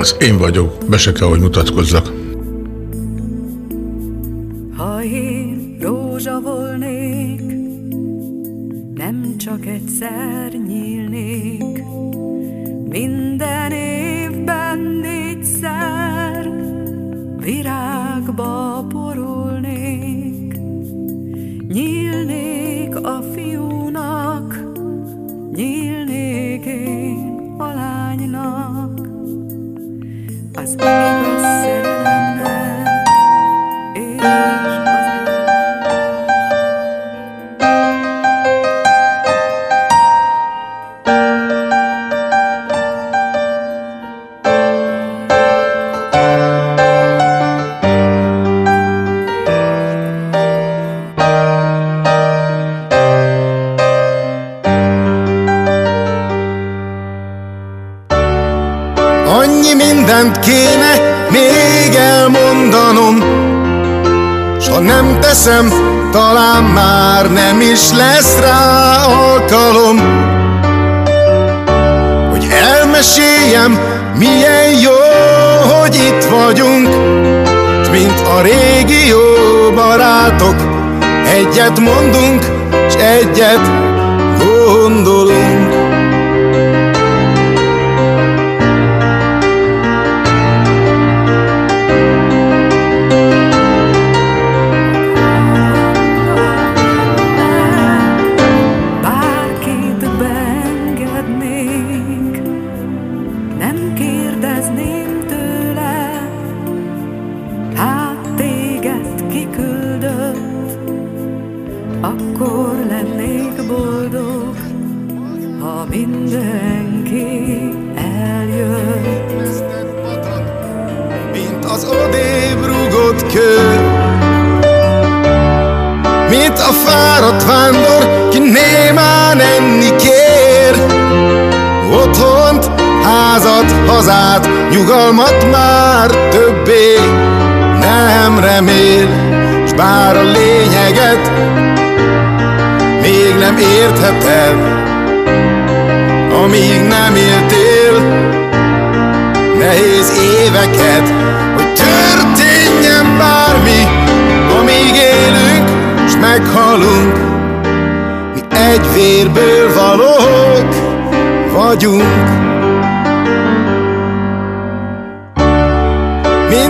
Az én vagyok, be se kell, hogy mutatkozzak.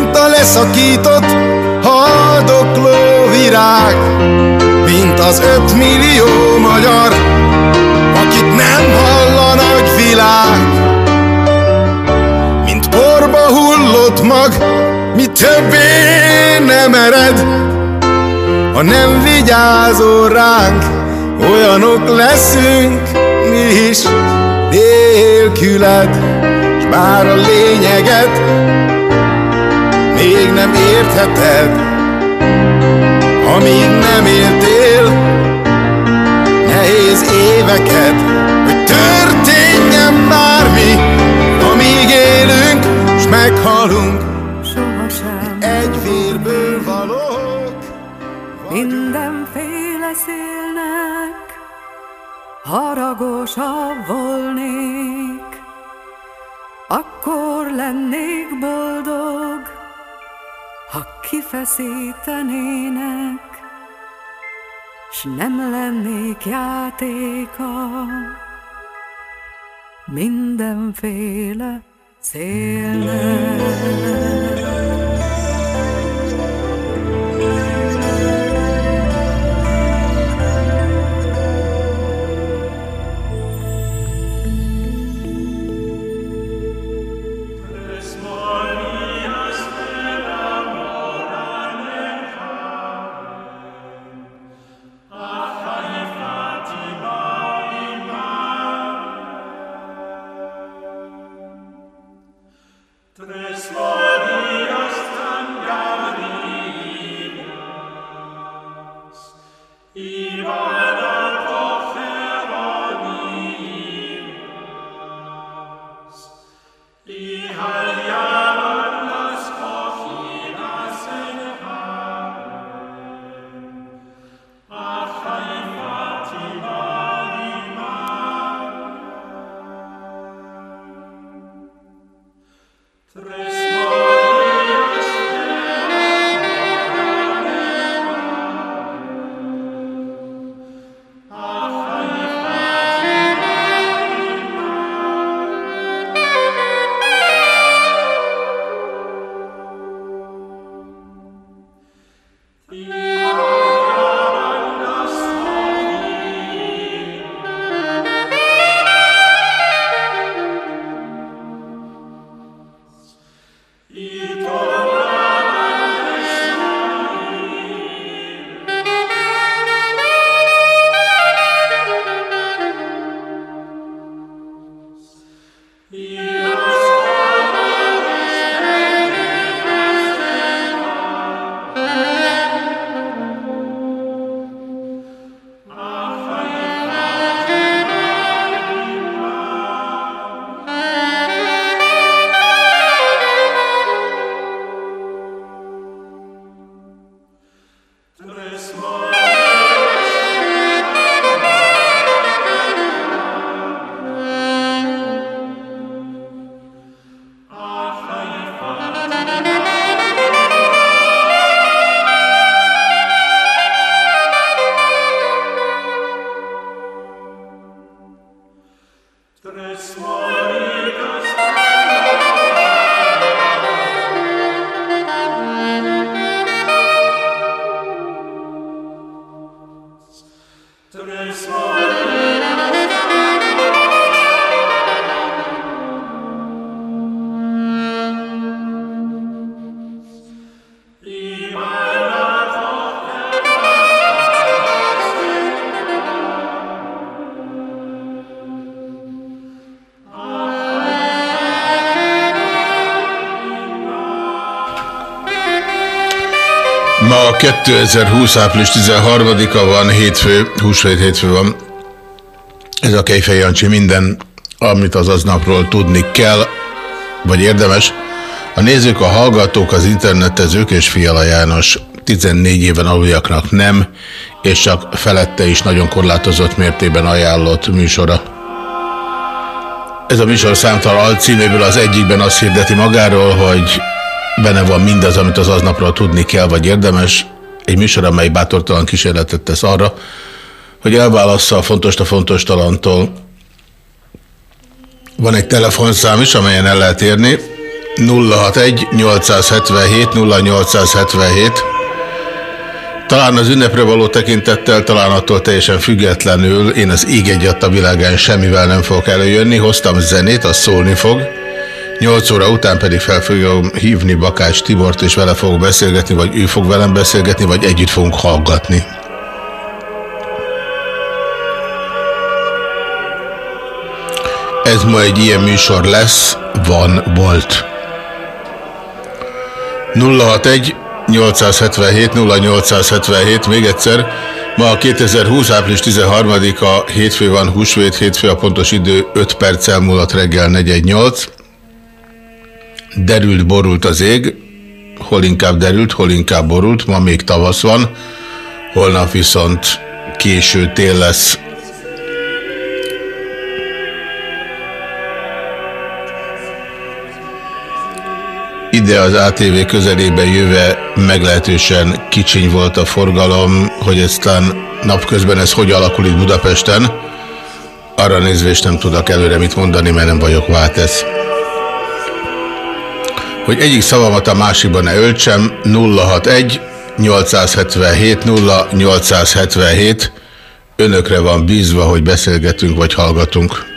Mint a leszakított, haldokló virág, mint az ötmillió magyar, akit nem hall a nagy világ. Mint porba hullott mag, mi többé nem ered, ha nem vigyázol ránk, olyanok leszünk mi is nélküled, s bár a lényeget még nem értheted, amíg nem éltél nehéz éveket, hogy történjen bármi, amíg élünk, s meghalunk, Sohasem. Egy vérből valók. mindenféle szélnek haragosabb volnék, akkor lennék ha kifeszítenének, s nem lennék játéka mindenféle szélnek. Ma 2020. április 13-a van, hétfő, húsvét hétfő van. Ez a Kejfej Jancsi minden, amit az aznapról tudni kell, vagy érdemes. A nézők, a hallgatók, az internetezők és Fiala János 14 éven aluljaknak nem, és csak felette is nagyon korlátozott mértében ajánlott műsora. Ez a műsor számtalan alcíméből az egyikben azt hirdeti magáról, hogy benne van mindaz, amit az aznapról tudni kell, vagy érdemes. Egy műsor, amely bátortalan kísérletet tesz arra, hogy elválassza a fontos a fontos talantól. Van egy telefonszám is, amelyen el lehet érni. 061 877 0877 talán az ünnepre való tekintettel, talán attól teljesen függetlenül én az ég egyat a világán semmivel nem fogok előjönni. Hoztam zenét, az szólni fog. 8 óra után pedig fel fogom hívni Bakács Tibort, és vele fogok beszélgetni, vagy ő fog velem beszélgetni, vagy együtt fogunk hallgatni. Ez ma egy ilyen műsor lesz, van, volt. 061 877 0877, még egyszer, ma a 2020. április 13-a hétfő van, húsvét, hétfő a pontos idő, 5 perccel múlott reggel 418. Derült, borult az ég, hol inkább derült, hol inkább borult, ma még tavasz van, holnap viszont késő tél lesz. Ide az ATV közelébe jöve meglehetősen kicsiny volt a forgalom, hogy aztán napközben ez hogy alakul itt Budapesten. Arra nézvést nem tudok előre mit mondani, mert nem vagyok váltesz. Hogy egyik szavamat a másikban ne öltsem, 061 877 0877 Önökre van bízva, hogy beszélgetünk vagy hallgatunk.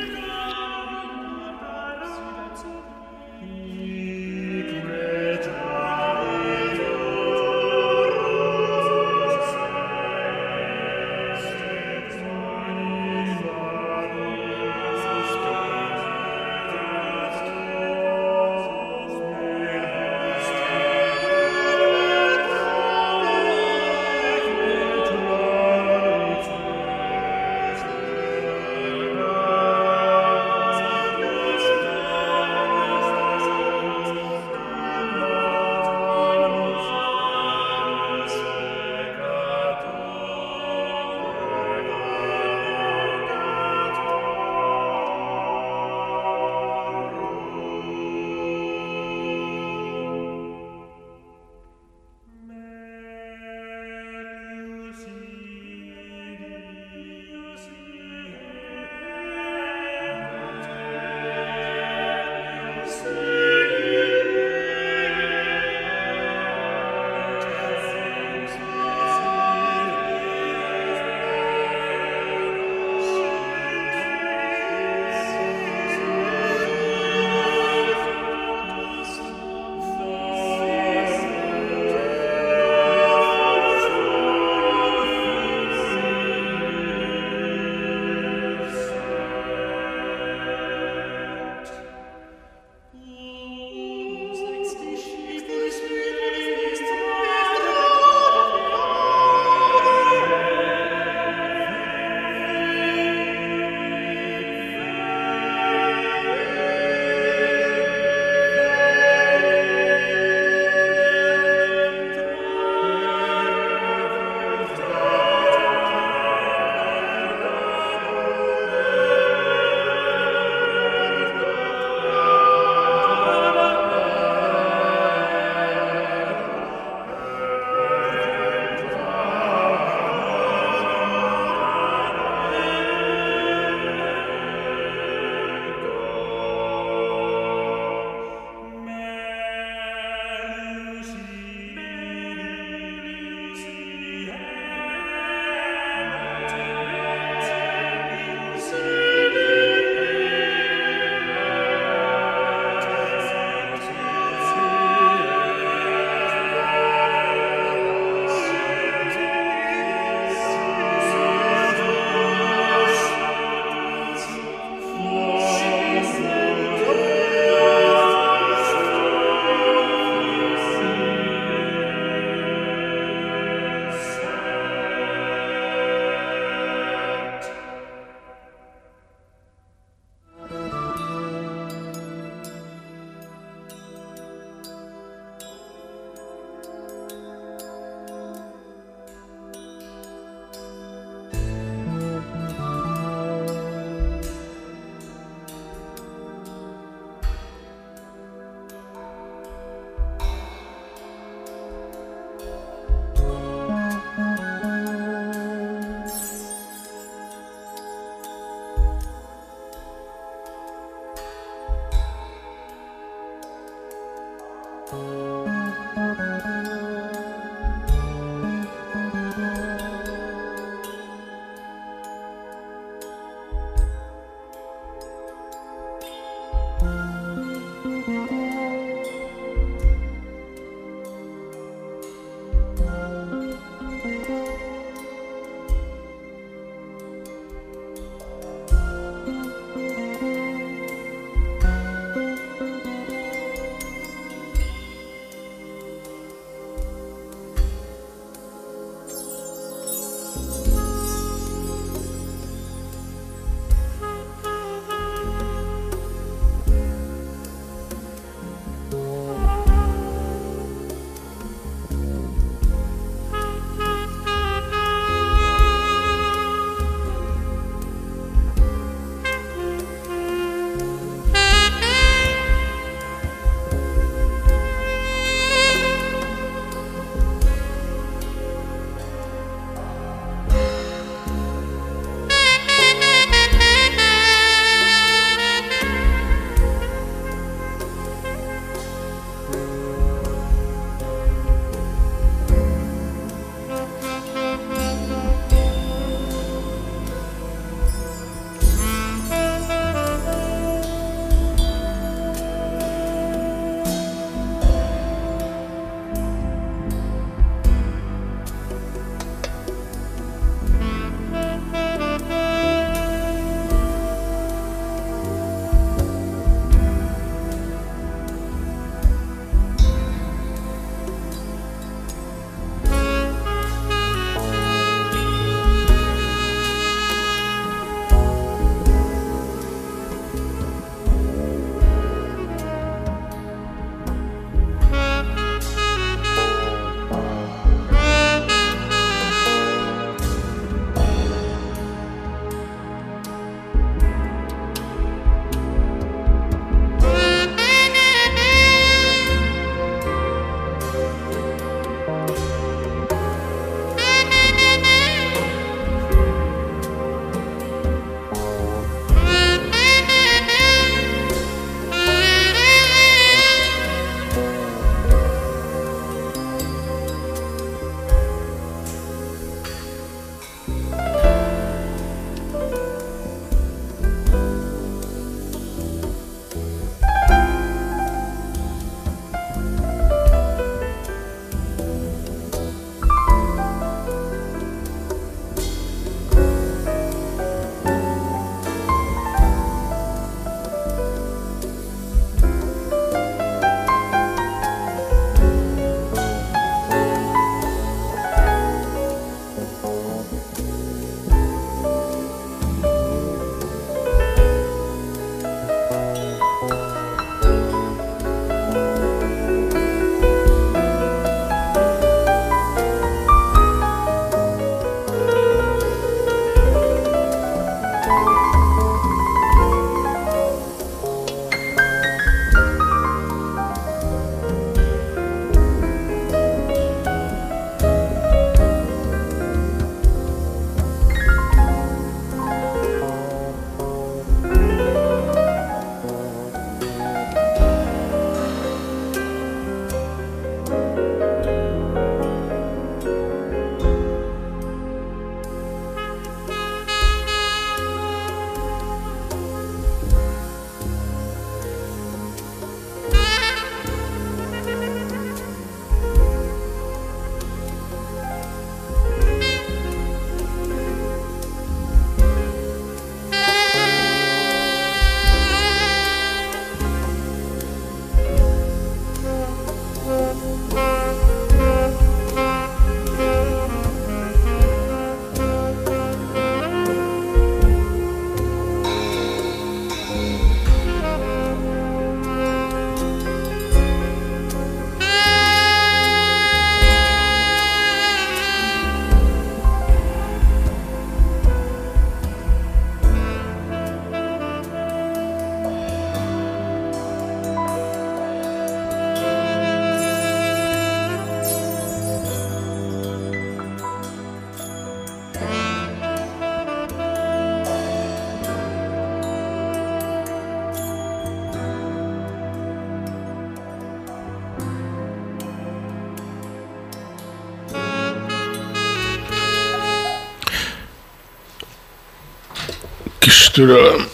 Türelem.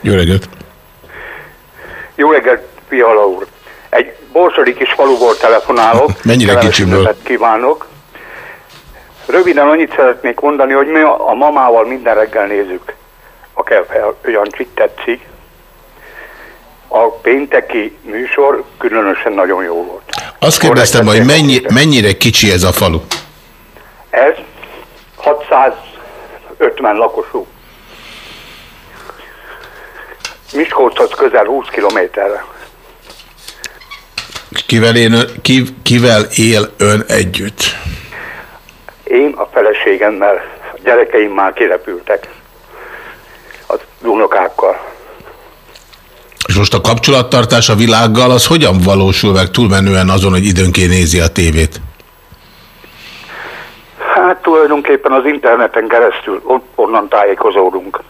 Jó reggelt! Jó reggelt, Fiala úr. Egy borsodi kis faluból telefonálok. Mennyire kicsiből? kívánok. Röviden annyit szeretnék mondani, hogy mi a a mamával minden reggel nézzük a Kefel Jancsit tetszik. A pénteki műsor különösen nagyon jó volt. Azt kérdeztem, hogy mennyi, mennyire kicsi ez a falu? Ez 650 lakosú. Miskolchoz közel 20 kilométerre. Kivel, én, ki, kivel él ön együtt? Én a feleségemmel, a gyerekeim már kirepültek az unokákkal. És most a kapcsolattartás a világgal az hogyan valósul meg túlmenően azon, hogy időnként nézi a tévét? Hát tulajdonképpen az interneten keresztül on- onnan tájékozódunk.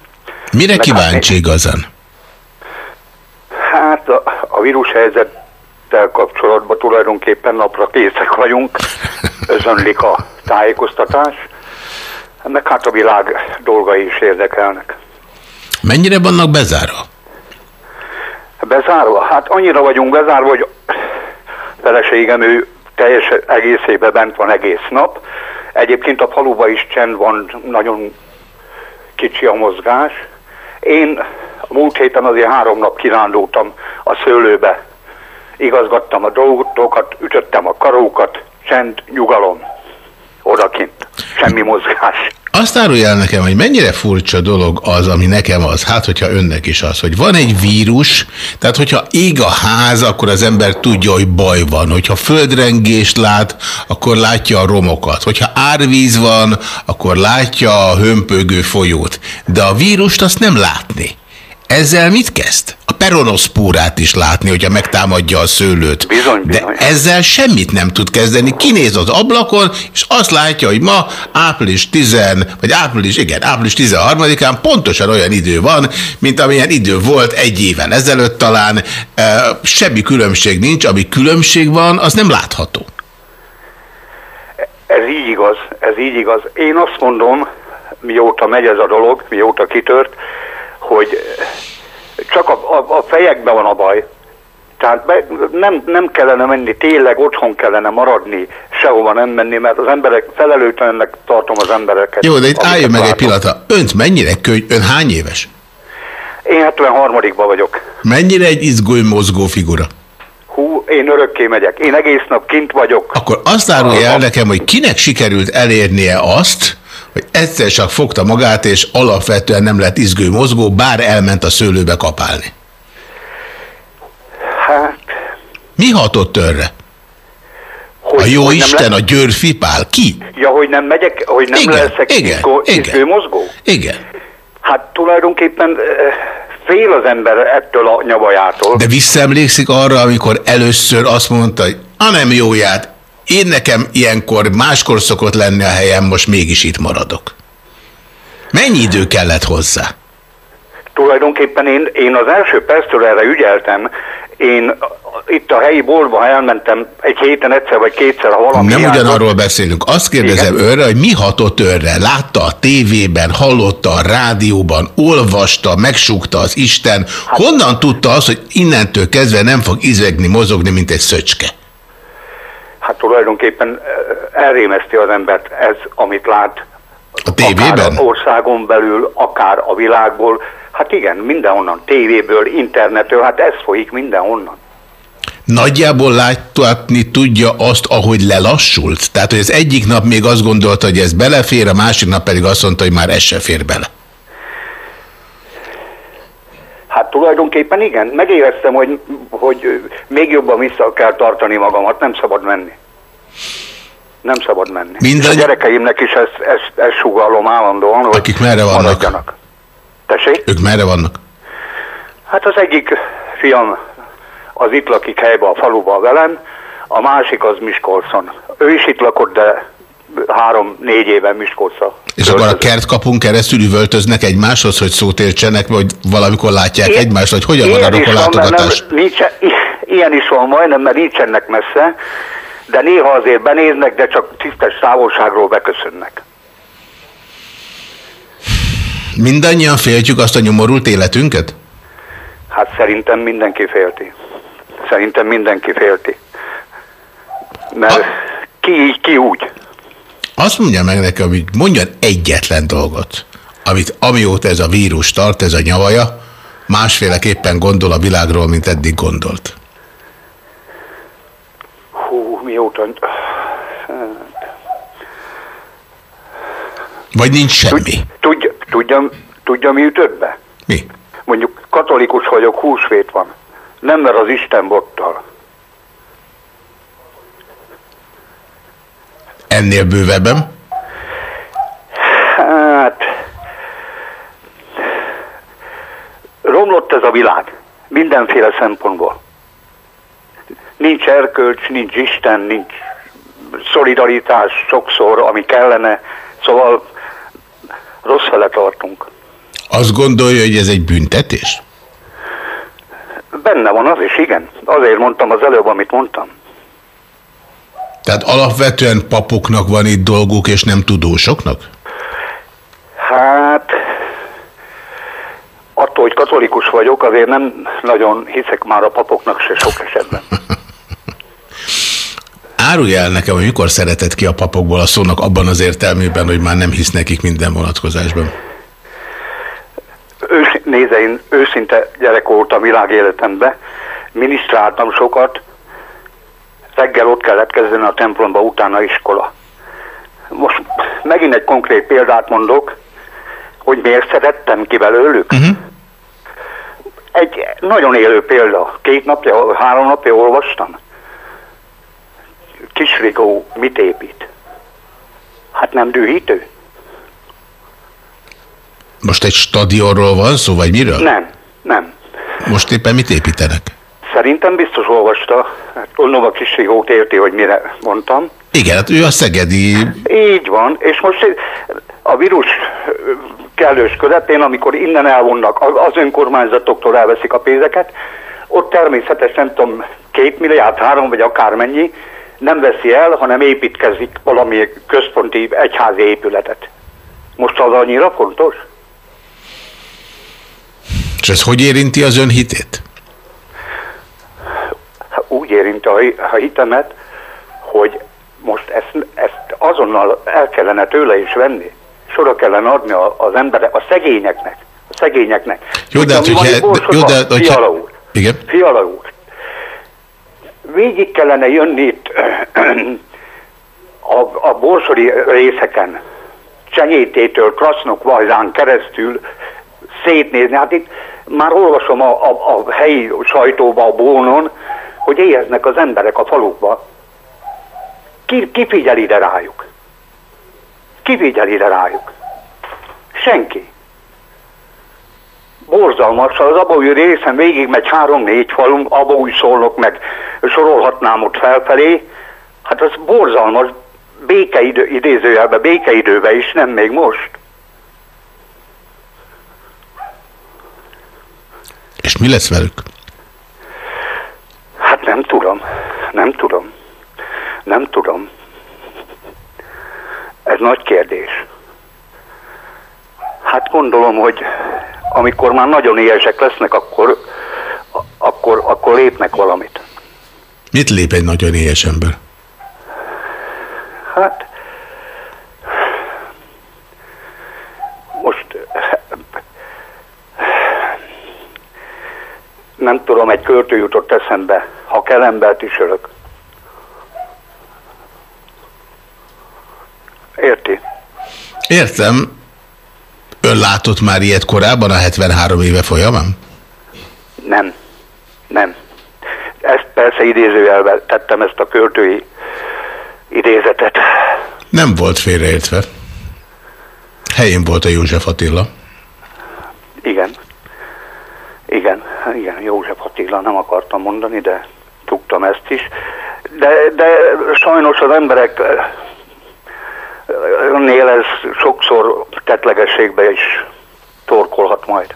Mire Meg kíváncsi igazán? Hát a, a vírus helyzettel kapcsolatban tulajdonképpen napra készek vagyunk, özönlik a tájékoztatás, meg hát a világ dolgai is érdekelnek. Mennyire vannak bezárva? Bezárva? Hát annyira vagyunk bezárva, hogy feleségem ő teljes egészében bent van egész nap. Egyébként a faluba is csend van, nagyon kicsi a mozgás. Én múlt héten azért három nap kirándultam a szőlőbe. Igazgattam a dolgokat, ütöttem a karókat, csend, nyugalom. Odakint. Semmi mozgás. Azt árulja el nekem, hogy mennyire furcsa dolog az, ami nekem az, hát hogyha önnek is az, hogy van egy vírus, tehát hogyha ég a ház, akkor az ember tudja, hogy baj van. Hogyha földrengést lát, akkor látja a romokat. Hogyha árvíz van, akkor látja a hömpögő folyót. De a vírust azt nem látni. Ezzel mit kezd? A peronoszpórát is látni, hogyha megtámadja a szőlőt. Bizony, bizony. De ezzel semmit nem tud kezdeni. Kinéz az ablakon, és azt látja, hogy ma április 10, vagy április, igen, április 13-án pontosan olyan idő van, mint amilyen idő volt egy éven ezelőtt talán. E, semmi különbség nincs, ami különbség van, az nem látható. Ez így igaz, ez így igaz. Én azt mondom, mióta megy ez a dolog, mióta kitört, hogy csak a, a, a fejekben van a baj. Tehát be, nem, nem kellene menni, tényleg otthon kellene maradni, sehova nem menni, mert az emberek, felelőtlennek tartom az embereket. Jó, de itt álljon meg egy pillanatra. Önt mennyire könny... Ön hány éves? Én 73-ban vagyok. Mennyire egy izgulj mozgó figura? Hú, én örökké megyek. Én egész nap kint vagyok. Akkor azt árulja el nekem, hogy kinek sikerült elérnie azt, hogy egyszer csak fogta magát, és alapvetően nem lett izgő mozgó, bár elment a szőlőbe kapálni. Hát, Mi hatott önre? hogy, A jó hogy Isten, lesz- a győrfipál? Ki? Ja, hogy nem megyek, hogy nem Igen, leszek igen, izgó, igen. izgő mozgó? Igen. Hát tulajdonképpen eh, fél az ember ettől a nyavajától. De visszaemlékszik arra, amikor először azt mondta, hogy a nem jóját, én nekem ilyenkor máskor szokott lenni a helyem, most mégis itt maradok. Mennyi idő kellett hozzá? Tulajdonképpen én, én az első perctől erre ügyeltem. Én itt a helyi boltba, elmentem egy héten egyszer vagy kétszer, ha valami Nem hiányzott- ugyanarról beszélünk. Azt kérdezem Igen. önre, hogy mi hatott önre? Látta a tévében, hallotta a rádióban, olvasta, megsúgta az Isten. Hát- Honnan tudta azt, hogy innentől kezdve nem fog izvegni, mozogni, mint egy szöcske? Hát tulajdonképpen eh, elrémeszti az embert ez, amit lát. A tévében? Akár az országon belül, akár a világból. Hát igen, mindenhonnan, tévéből, internetről, hát ez folyik mindenhonnan. Nagyjából látni tudja azt, ahogy lelassult? Tehát, hogy az egyik nap még azt gondolta, hogy ez belefér, a másik nap pedig azt mondta, hogy már ez se fér bele. Hát tulajdonképpen igen, megéreztem, hogy, hogy még jobban vissza kell tartani magamat, nem szabad menni. Nem szabad menni. Mindegy. És a gyerekeimnek is ezt, ezt, ezt sugallom állandóan, hogy Akik merre vannak? maradjanak. Tessék? Ők merre vannak? Hát az egyik fiam az itt lakik helyben a faluban velem, a másik az Miskolcon. Ő is itt lakott, de három-négy éven Miskolcra. És akkor a kertkapun keresztül üvöltöznek egymáshoz, hogy szót értsenek, vagy valamikor látják Ilyen- egymást, hogy hogyan van a nincs, ilyen is van majdnem, mert nincsenek messze, de néha azért benéznek, de csak tisztes távolságról beköszönnek. Mindannyian féltjük azt a nyomorult életünket? Hát szerintem mindenki félti. Szerintem mindenki félti. Mert ki így, ki úgy. Azt mondja meg nekem, hogy mondjon egyetlen dolgot, amit amióta ez a vírus tart, ez a nyavaja, másféleképpen gondol a világról, mint eddig gondolt. Mióta... Vagy nincs semmi. Tudja, tudja, tudja mi ütött be? Mi? Mondjuk katolikus vagyok, húsvét van. Nem mert az Isten bottal. Ennél bővebben? Hát... Romlott ez a világ. Mindenféle szempontból. Nincs erkölcs, nincs Isten, nincs szolidaritás sokszor, ami kellene. Szóval rossz fele tartunk. Azt gondolja, hogy ez egy büntetés? Benne van az is, igen. Azért mondtam az előbb, amit mondtam. Tehát alapvetően papoknak van itt dolguk, és nem tudósoknak? Hát, attól, hogy katolikus vagyok, azért nem nagyon hiszek már a papoknak se sok esetben. Árulj el nekem, hogy mikor szeretett ki a papokból a szónak abban az értelmében, hogy már nem hisz nekik minden vonatkozásban. Ős, nézze, én őszinte gyerek voltam világéletembe, minisztráltam sokat, reggel ott kellett kezdeni a templomba, utána iskola. Most megint egy konkrét példát mondok, hogy miért szerettem ki belőlük. Uh-huh. Egy nagyon élő példa. Két napja, három napja olvastam. Kisrigó mit épít? Hát nem dühítő? Most egy stadionról van szó, vagy miről? Nem, nem. Most éppen mit építenek? Szerintem biztos olvasta. Hát Gondolom a Kisrigót érti, hogy mire mondtam. Igen, hát ő a szegedi... Így van, és most a vírus kellős közepén, amikor innen elvonnak, az önkormányzatoktól elveszik a pénzeket, ott természetesen nem tudom, két milliárd, három vagy akármennyi nem veszi el, hanem építkezik valami központi egyházi épületet. Most az annyira fontos? És ez hogy érinti az ön hitét? Úgy érinti a hitemet, hogy most ezt, ezt azonnal el kellene tőle is venni. Sorra kellene adni az emberek, a szegényeknek. A szegényeknek. Jó, de, hát, hogyha, jó, de, hogyha, Fiala úr. Igen? Fiala úr. Végig kellene jönni itt a, a borsori részeken, Csenyététől, Krasznok Vajzán keresztül szétnézni. Hát itt már olvasom a, a, a helyi sajtóba, a bónon, hogy éheznek az emberek a falukba. Ki, ki figyel ide rájuk? Ki figyel ide rájuk? Senki. Borzalmas, az abói részen végig megy három-négy falunk, abói szólnak meg, sorolhatnám ott felfelé. Hát az borzalmas, békeidő, idézőjelben, békeidőben is, nem még most. És mi lesz velük? Hát nem tudom, nem tudom, nem tudom. Ez nagy kérdés. Hát gondolom, hogy amikor már nagyon éhesek lesznek, akkor, akkor, akkor lépnek valamit. Mit lép egy nagyon éhes ember? Hát, most nem tudom, egy költő jutott eszembe, ha kell embert is örök. Érti? Értem. Ön látott már ilyet korábban a 73 éve folyamán? Nem. Nem. Ezt persze idézőjelben tettem ezt a költői idézetet. Nem volt félreértve. Helyén volt a József Attila. Igen. Igen, igen, József Attila nem akartam mondani, de tudtam ezt is. De, de sajnos az emberek nél ez sokszor tetlegességbe is torkolhat majd.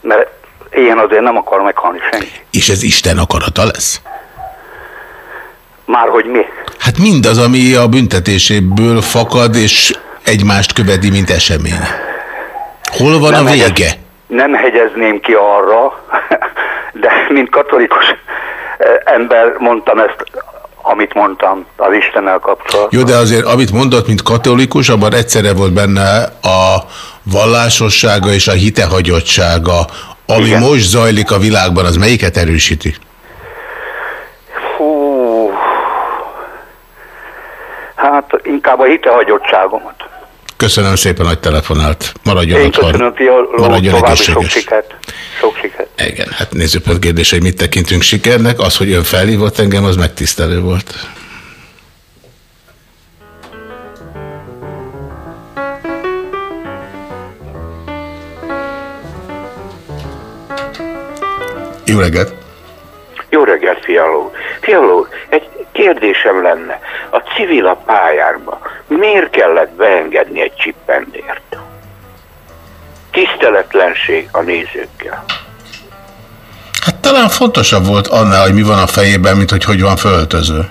Mert ilyen azért nem akar meghalni senki. És ez Isten akarata lesz? Márhogy mi? Hát mindaz, ami a büntetéséből fakad, és egymást követi, mint esemény? Hol van Nem a vége? hegyez- Nem hegyezném ki arra, de mint katolikus eh, ember mondtam ezt, amit mondtam az Istennel kapcsolatban. Jó, de azért, amit mondott, mint katolikus, abban egyszerre volt benne a vallásossága és a hitehagyottsága. Ami Igen. most zajlik a világban, az melyiket erősíti? Hú, hát inkább a hitehagyottságomat. Köszönöm szépen, hogy telefonált. Maradjon Én otthon. köszönöm, Maradjon további sok egészséges. sikert. Sok sikert. Igen, hát nézzük kérdés, hogy mit tekintünk sikernek. Az, hogy ön felhívott engem, az megtisztelő volt. Jó reggelt! Jó reggelt, Fialó. Fialó, egy kérdésem lenne. A civil a pályákba miért kellett beengedni egy csippendért? Tiszteletlenség a nézőkkel. Hát talán fontosabb volt annál, hogy mi van a fejében, mint hogy hogy van fölöltözve.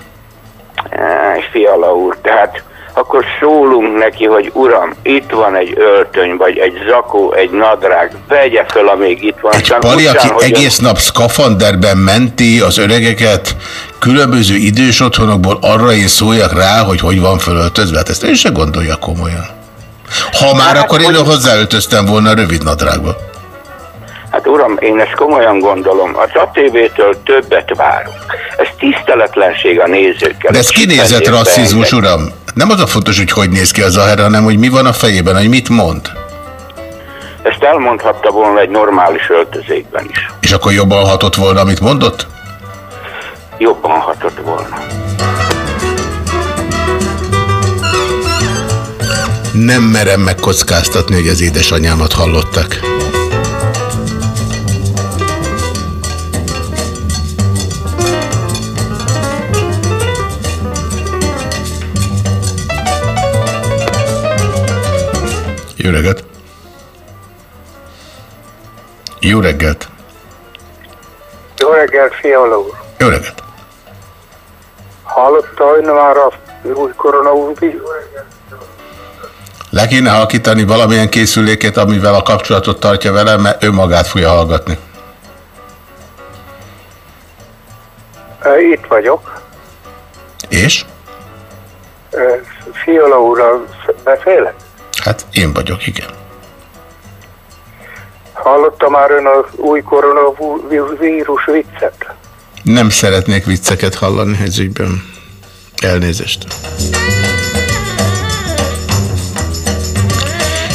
Áj, Fiala úr, tehát akkor szólunk neki, hogy uram, itt van egy öltöny, vagy egy zakó, egy nadrág, vegye föl, amíg itt van. Aztán Pali, aki hogy egész nap szkafanderben menti az öregeket különböző idős otthonokból, arra én szóljak rá, hogy hogy van fölöltözve. Hát ezt én se gondolja komolyan. Ha már, Hát, akkor én hogy- hozzáöltöztem volna a rövid nadrágba. Hát uram, én ezt komolyan gondolom. Az ATV-től többet várunk. Ez tiszteletlenség a nézőkkel. De ez Egy kinézett rasszizmus, uram. Nem az a fontos, hogy hogy néz ki az aher, hanem hogy mi van a fejében, hogy mit mond. Ezt elmondhatta volna egy normális öltözékben is. És akkor jobban hatott volna, amit mondott? Jobban hatott volna. Nem merem megkockáztatni, hogy az édesanyámat hallottak. Jó reggelt! Jó reggelt! Jó reggelt, Fiala úr. Jó reggelt! Hallotta ön már a új koronavírus? Le kéne halkítani valamilyen készüléket, amivel a kapcsolatot tartja velem, mert ő magát fogja hallgatni. Itt vagyok. És? Fiala úrral beszélek? Hát én vagyok, igen. Hallotta már ön az új koronavírus viccet? Nem szeretnék vicceket hallani ez ügyben. Elnézést.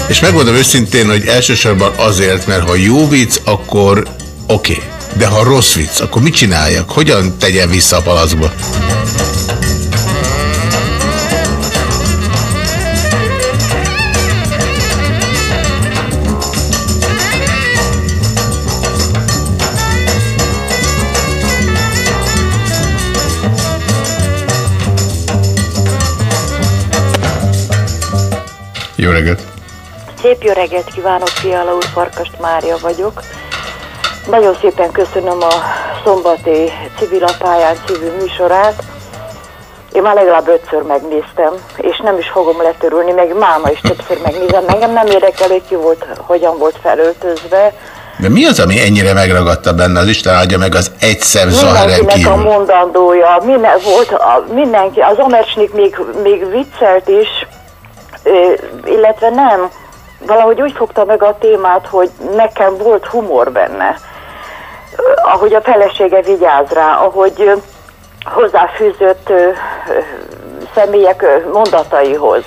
És megmondom őszintén, hogy elsősorban azért, mert ha jó vicc, akkor oké. Okay. De ha rossz vicc, akkor mit csináljak? Hogyan tegyen vissza a palacba? Jó reggelt! Szép jó reggelt kívánok, Fiala úr, Farkast Mária vagyok. Nagyon szépen köszönöm a szombati civil pályán civil műsorát. Én már legalább ötször megnéztem, és nem is fogom letörülni, meg máma is többször megnézem. Engem nem érdekel, hogy ki volt, hogyan volt felöltözve. De mi az, ami ennyire megragadta benne? Az Isten adja meg az egyszer Zaharen Mindenkinek a kívül. mondandója, minden, volt a, mindenki, az Omecsnik még, még viccelt is, illetve nem, valahogy úgy fogta meg a témát, hogy nekem volt humor benne. Ahogy a felesége vigyáz rá, ahogy hozzáfűzött személyek mondataihoz.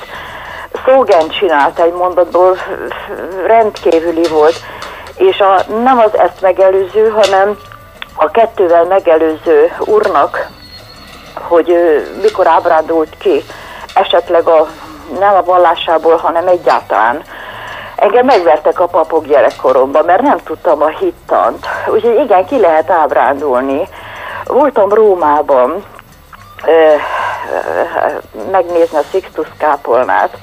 Szógen csinált egy mondatból, rendkívüli volt, és a, nem az ezt megelőző, hanem a kettővel megelőző úrnak, hogy mikor ábrándult ki, esetleg a, nem a vallásából, hanem egyáltalán. Engem megvertek a papok gyerekkoromban, mert nem tudtam a hittant. Úgyhogy igen, ki lehet ábrándulni. Voltam Rómában ö, ö, megnézni a Sixtus kápolnát,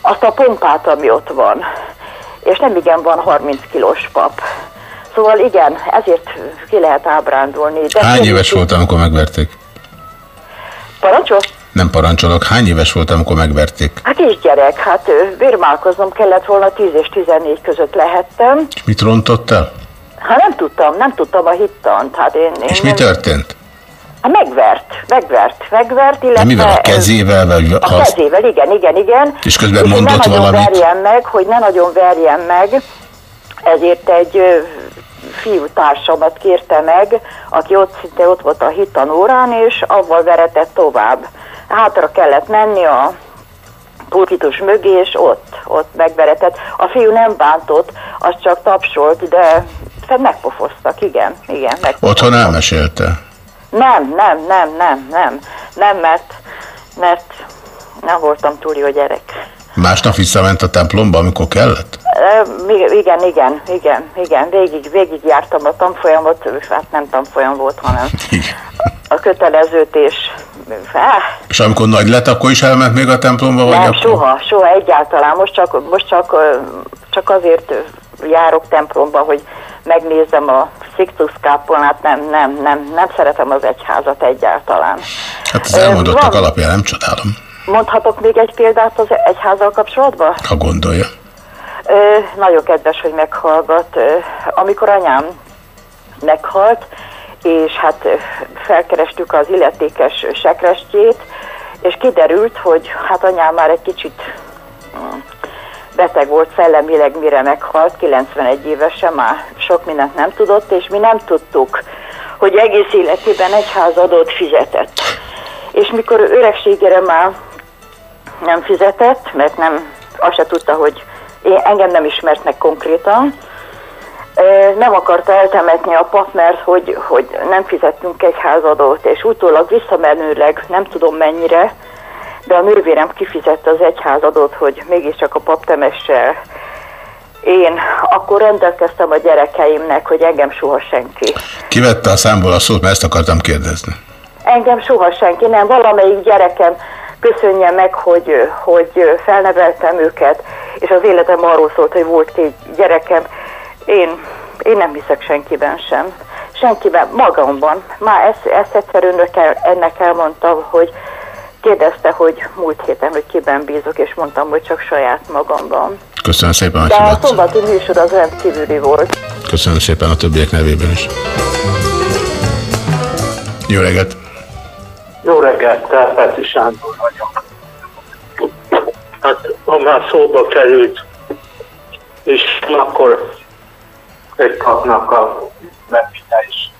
azt a pompát, ami ott van. És nem igen van 30 kilós pap. Szóval igen, ezért ki lehet ábrándulni. De Hány éves volt, amikor megverték? Parancsol? Nem parancsolok. Hány éves voltam, amikor megverték? Hát kisgyerek, hát bírmálkoznom kellett volna 10 és 14 között lehettem. És mit rontott el? Hát nem tudtam, nem tudtam a hittant. Hát én, én És mi nem- történt? Hát megvert, megvert, megvert, illetve... De mivel a kezével? Vagy A ha- kezével, igen, igen, igen. És közben hogy mondott ne valamit? verjen meg, hogy ne nagyon verjen meg, ezért egy ö, fiú társamat kérte meg, aki ott szinte ott volt a hittanórán, és avval veretett tovább. Hátra kellett menni a pulpitus mögé, és ott, ott megveretett. A fiú nem bántott, az csak tapsolt, de de megpofoztak, igen, igen, megpofoztak. Otthon elmesélte. Nem, nem, nem, nem, nem, nem, mert, mert nem voltam túl jó gyerek. Másnap visszament a templomba, amikor kellett? Igen, igen, igen, igen, végig, végig jártam a tanfolyamot, hát nem tanfolyam volt, hanem a kötelezőt, és áh, És amikor nagy lett, akkor is elment még a templomba? Vagy nem, akkor... soha, soha egyáltalán. Most csak, most csak, csak azért járok templomba, hogy megnézem a Sixtus kápolnát, nem, nem, nem, nem szeretem az egyházat egyáltalán. Hát az elmondottak van- alapján nem csodálom, Mondhatok még egy példát az egyházzal kapcsolatban? ha gondolja. Ö, nagyon kedves, hogy meghallgat. Ö, amikor anyám meghalt, és hát felkerestük az illetékes sekrestjét, és kiderült, hogy hát anyám már egy kicsit mm, beteg volt szellemileg, mire meghalt, 91 évesen már sok mindent nem tudott, és mi nem tudtuk, hogy egész életében egy házadót fizetett. És mikor öregségére már nem fizetett, mert nem, azt se tudta, hogy én, engem nem ismert meg konkrétan. Nem akarta eltemetni a pap, mert hogy, hogy nem fizettünk egy házadót, és utólag visszamenőleg nem tudom mennyire, de a nővérem kifizette az egyházadót, hogy mégiscsak a pap temesse. Én akkor rendelkeztem a gyerekeimnek, hogy engem soha senki. Kivette a számból a szót, mert ezt akartam kérdezni. Engem soha senki nem, valamelyik gyerekem köszönje meg, hogy, hogy felneveltem őket, és az életem arról szólt, hogy volt két gyerekem. Én, én nem hiszek senkiben sem. Senkiben, magamban. Már ezt, ezt egyszer önök el, ennek elmondtam, hogy kérdezte, hogy múlt héten, hogy kiben bízok, és mondtam, hogy csak saját magamban. Köszönöm szépen, hogy De a szombati műsor az rendkívüli volt. Köszönöm szépen a többiek nevében is. Jó reggelt! Jó reggelt, Kárpáti Sándor vagyok. Hát, ha már szóba került, és akkor kapnak a beménye is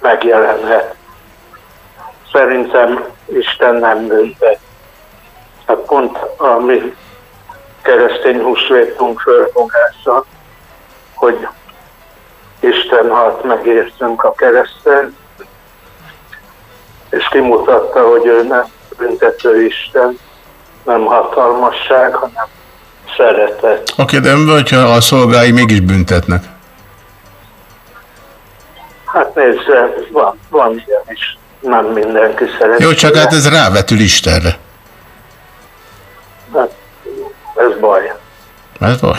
megjelenhet. Szerintem Isten nem büntet. Hát pont a mi keresztény húsvétunk fölfogása, hogy Isten halt meg értünk a kereszten, és kimutatta, hogy ő nem büntető Isten, nem hatalmasság, hanem szeretet. Oké, de mi, hogyha a szolgái mégis büntetnek? Hát nézze, van, van ilyen is, nem mindenki szeret. Jó, csak hát ez rávetül Istenre. Hát, ez baj. Ez baj.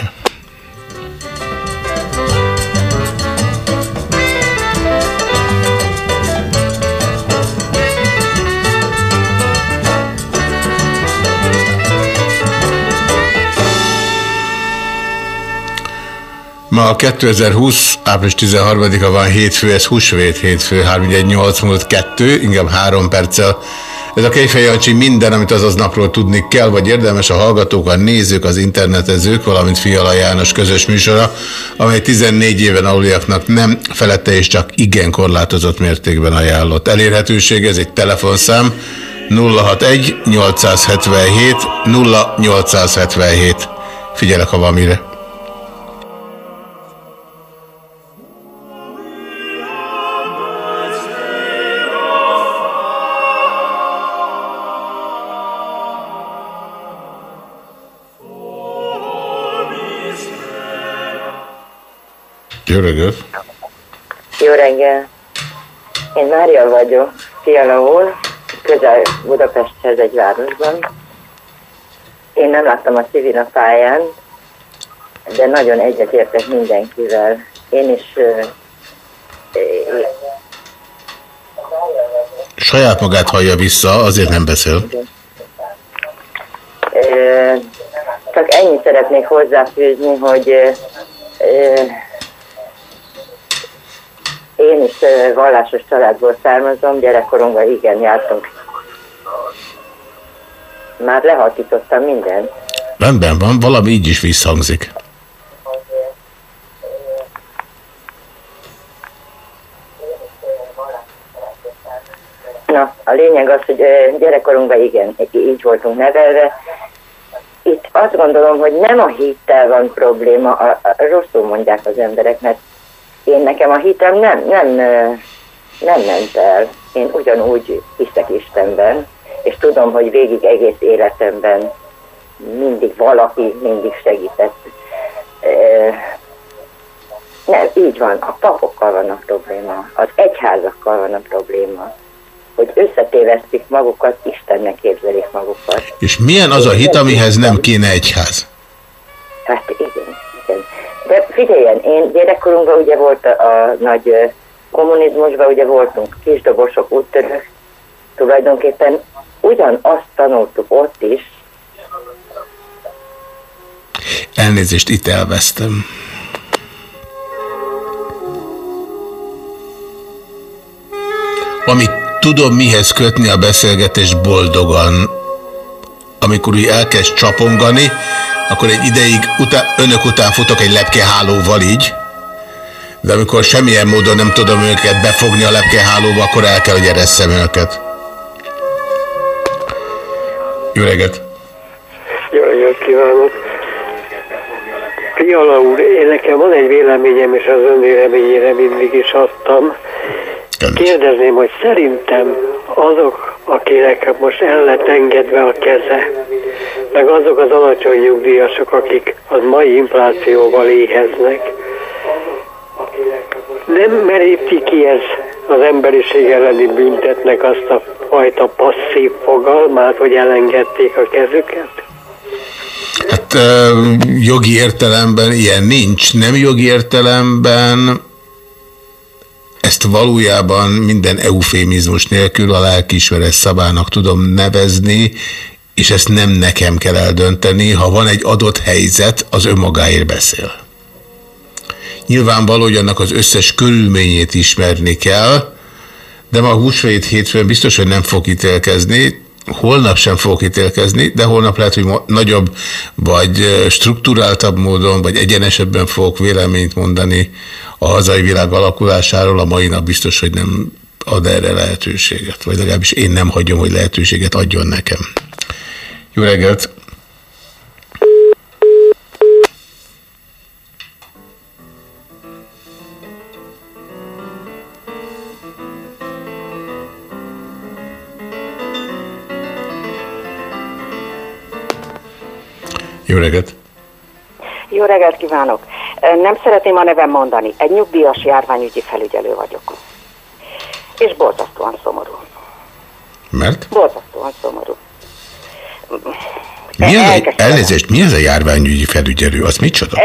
Ma 2020. április 13-a van hétfő, ez húsvét hétfő, 318 múlt 2, inkább 3 perccel. Ez a Kejfej Jancsi minden, amit azaz napról tudni kell, vagy érdemes a hallgatók, a nézők, az internetezők, valamint Fiala János közös műsora, amely 14 éven aluliaknak nem felette és csak igen korlátozott mértékben ajánlott. Elérhetőség, ez egy telefonszám 061 877 0877. Figyelek, ha van mire. Jó reggelt! Jó reggel! Én Mária vagyok, Fiala úr, közel Budapesthez egy városban. Én nem láttam a civil a pályán, de nagyon egyetértek mindenkivel. Én is ö, Saját magát hallja vissza, azért nem beszél. Ö, Csak ennyit szeretnék hozzáfűzni, hogy én is vallásos családból származom, gyerekkoromban igen jártunk. Már lehakítottam mindent. Rendben van, valami így is visszhangzik. Na, a lényeg az, hogy gyerekkorunkban igen, így voltunk nevelve. Itt azt gondolom, hogy nem a hittel van probléma, a, a, rosszul mondják az emberek, mert én nekem a hitem nem, nem, nem ment el. Én ugyanúgy hiszek Istenben, és tudom, hogy végig egész életemben mindig valaki mindig segített. Nem, így van, a papokkal van a probléma, az egyházakkal van a probléma, hogy összetévesztik magukat, Istennek képzelik magukat. És milyen az a hit, amihez nem kéne egyház? Hát igen, igen. De figyeljen, én gyerekkorunkban ugye volt a, a nagy kommunizmusban, ugye voltunk kisdobosok, úttörők, tulajdonképpen ugyanazt tanultuk ott is, Elnézést, itt elvesztem. Amit tudom mihez kötni a beszélgetés boldogan, amikor úgy elkezd csapongani, akkor egy ideig utá önök után futok egy lepkehálóval így, de amikor semmilyen módon nem tudom őket befogni a lepkehálóba, akkor el kell, hogy eresszem őket. Jó reggelt! Jó reggelt kívánok! Fiala úr, én nekem van egy véleményem, és az ön véleményére mindig is adtam. Kérdezném, hogy szerintem azok, akinek most el lett engedve a keze, meg azok az alacsony nyugdíjasok, akik az mai inflációval éheznek, nem meríti ki ez az emberiség elleni büntetnek azt a fajta passzív fogalmát, hogy elengedték a kezüket? Hát jogi értelemben ilyen nincs. Nem jogi értelemben ezt valójában minden eufémizmus nélkül a lelkiismeret szabának tudom nevezni, és ezt nem nekem kell eldönteni. Ha van egy adott helyzet, az önmagáért beszél. Nyilvánvaló, hogy annak az összes körülményét ismerni kell, de ma a húsvét hétfőn biztos, hogy nem fog ítélkezni, holnap sem fogok ítélkezni, de holnap lehet, hogy nagyobb, vagy ö, strukturáltabb módon, vagy egyenesebben fogok véleményt mondani a hazai világ alakulásáról, a mai nap biztos, hogy nem ad erre lehetőséget, vagy legalábbis én nem hagyom, hogy lehetőséget adjon nekem. Jó reggelt! Jó reggelt! Jó reggelt kívánok! Nem szeretném a nevem mondani. Egy nyugdíjas járványügyi felügyelő vagyok. És borzasztóan szomorú. Mert? Borzasztóan szomorú. Mi az a, elnézést, mi az a járványügyi felügyelő? Az micsoda?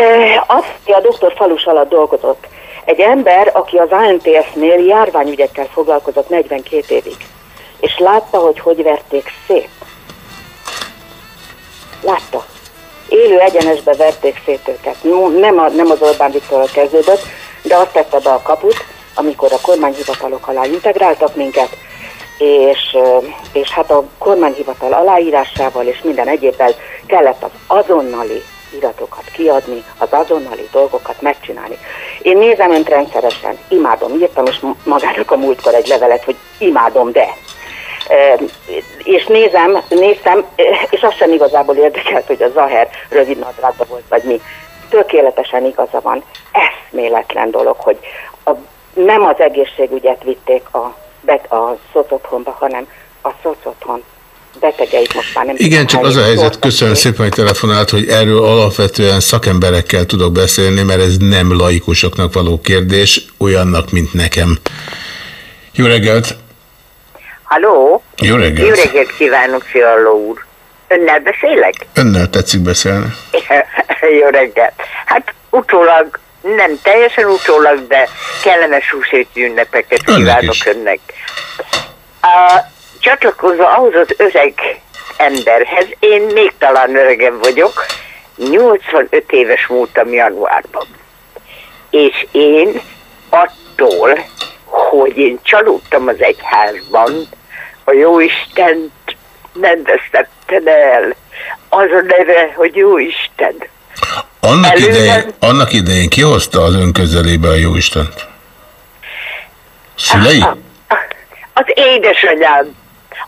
Az, aki a doktor Falus alatt dolgozott. Egy ember, aki az ANTS-nél járványügyekkel foglalkozott 42 évig. És látta, hogy hogy verték szét. Látta. Élő egyenesbe verték szét őket. Nem, a, nem az Orbán Viktorral kezdődött, de azt tette be a kaput, amikor a kormányhivatalok alá integráltak minket, és, és hát a kormányhivatal aláírásával és minden egyébbel kellett az azonnali iratokat kiadni, az azonnali dolgokat megcsinálni. Én nézem önt rendszeresen, imádom, írtam is magának a múltkor egy levelet, hogy imádom, de. És nézem, néztem, e, és az sem igazából érdekelt, hogy a Zaher rövid nadrágban volt, vagy mi. Tökéletesen igaza van. Eszméletlen dolog, hogy a, nem az egészségügyet vitték a, a szocotthonba, hanem a szocotthon betegeit most már nem Igen, csak az a helyzet, köszönöm szépen, hogy telefonált, hogy erről alapvetően szakemberekkel tudok beszélni, mert ez nem laikusoknak való kérdés, olyannak, mint nekem. Jó reggelt! Halló? Jó reggelt! Jó reggelt kívánok, Fialó úr. Önnel beszélek? Önnel tetszik beszélni. Jó reggelt. Hát utólag, nem teljesen utólag, de kellemes húsvéti ünnepeket Önnek kívánok is. önnek. A, csatlakozva ahhoz az öreg emberhez, én még talán öregem vagyok, 85 éves múltam januárban. És én attól, hogy én csalódtam az egyházban, a Jóistent nem vesztettem el. Az a neve, hogy Jóisten. Annak, Előre- idején, annak idején kihozta az ön közelébe a Jóistent? Szülei? Az édesanyám,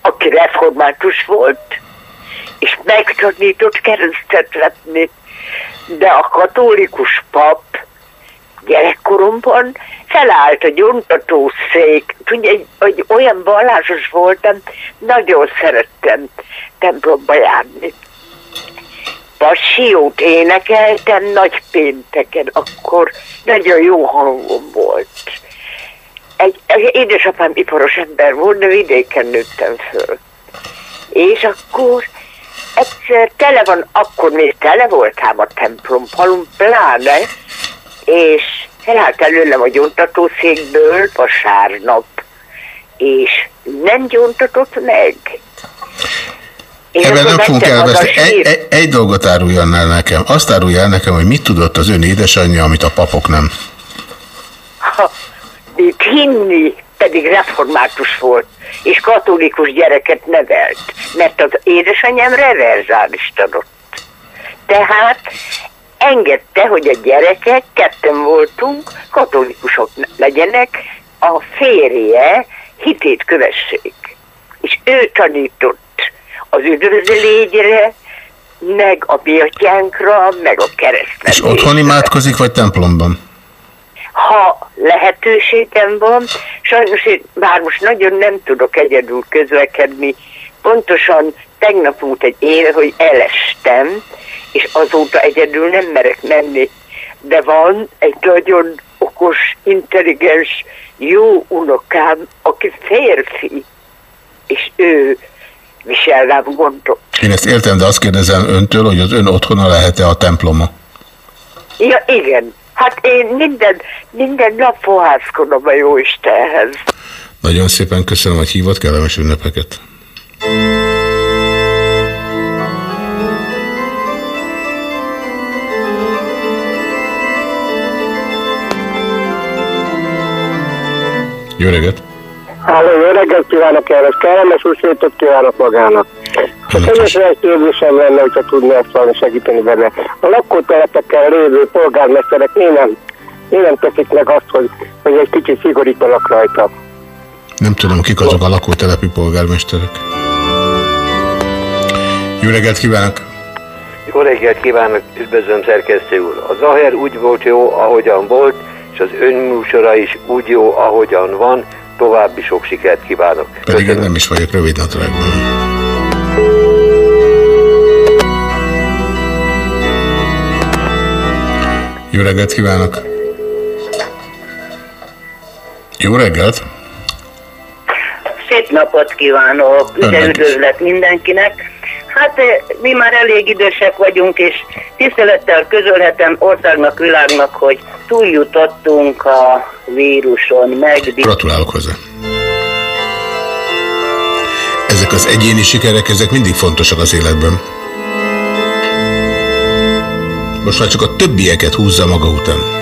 aki református volt, és megtanított keresztet vetni, de a katolikus pap gyerekkoromban felállt a gyontatószék. Ugye, egy- hogy olyan vallásos voltam, nagyon szerettem templomba járni. Passiót énekeltem nagy pénteken, akkor nagyon jó hangom volt. Egy, egy édesapám iparos ember volt, de vidéken nőttem föl. És akkor egyszer tele van, akkor még tele voltám a templom palum, pláne, és felállt előlem a gyontatószékből vasárnap, és nem gyontatott meg. És Ebben nem fogunk elveszni. Egy, egy, egy dolgot áruljon el nekem. Azt árulja el nekem, hogy mit tudott az ön édesanyja, amit a papok nem. Ha, hinni, pedig református volt, és katolikus gyereket nevelt, mert az édesanyám reverzális tanult. Tehát engedte, hogy a gyerekek, ketten voltunk, katolikusok legyenek, a férje hitét kövessék. És ő tanított az üdvöző légyre, meg a mi atyánkra, meg a keresztre. És otthon imádkozik, vagy templomban? ha lehetőségem van, sajnos én már most nagyon nem tudok egyedül közlekedni. Pontosan tegnap volt egy éve, hogy elestem, és azóta egyedül nem merek menni. De van egy nagyon okos, intelligens, jó unokám, aki férfi, és ő visel rám gondot. Én ezt értem, de azt kérdezem öntől, hogy az ön otthona lehet-e a temploma? Ja, igen. Hát én minden, minden nap fohászkodom a Jóistenhez. Nagyon szépen köszönöm, hogy hívott, kellemes ünnepeket. Jó reggelt! Háló, jó reggelt kívánok ehhez, kellemes újsétot kívánok magának. Csak egyetlen egy kérdésem lenne, hogyha tudna ezt valami segíteni vele. A lakótelepekkel lévő polgármesterek miért nem, miért nem teszik meg azt, hogy, hogy egy kicsit szigorítanak rajta? Nem tudom, kik azok a lakótelepi polgármesterek. Jó reggelt kívánok! Jó reggelt kívánok, üdvözlöm szerkesztő úr. A Zaher úgy volt jó, ahogyan volt, és az önműsora is úgy jó, ahogyan van. További sok sikert kívánok. Pedig én nem is vagyok rövid nadrágban. Jó reggelt kívánok! Jó reggelt! Szép napot kívánok, üdvözlet mindenkinek. Hát eh, mi már elég idősek vagyunk, és tisztelettel közölhetem országnak, világnak, hogy túljutottunk a víruson, meg Gratulálok hozzá! Ezek az egyéni sikerek, ezek mindig fontosak az életben. Most már csak a többieket húzza maga után.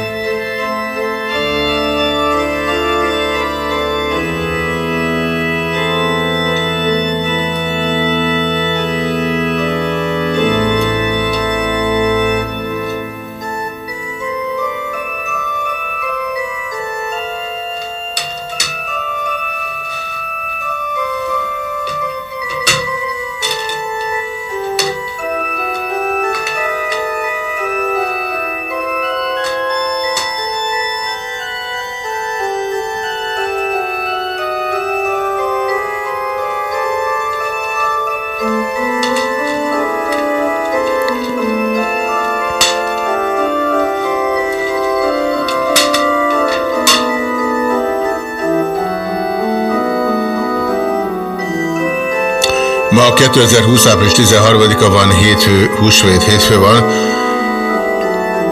2020. április 13-a van, hétfő, húsvét hétfő van.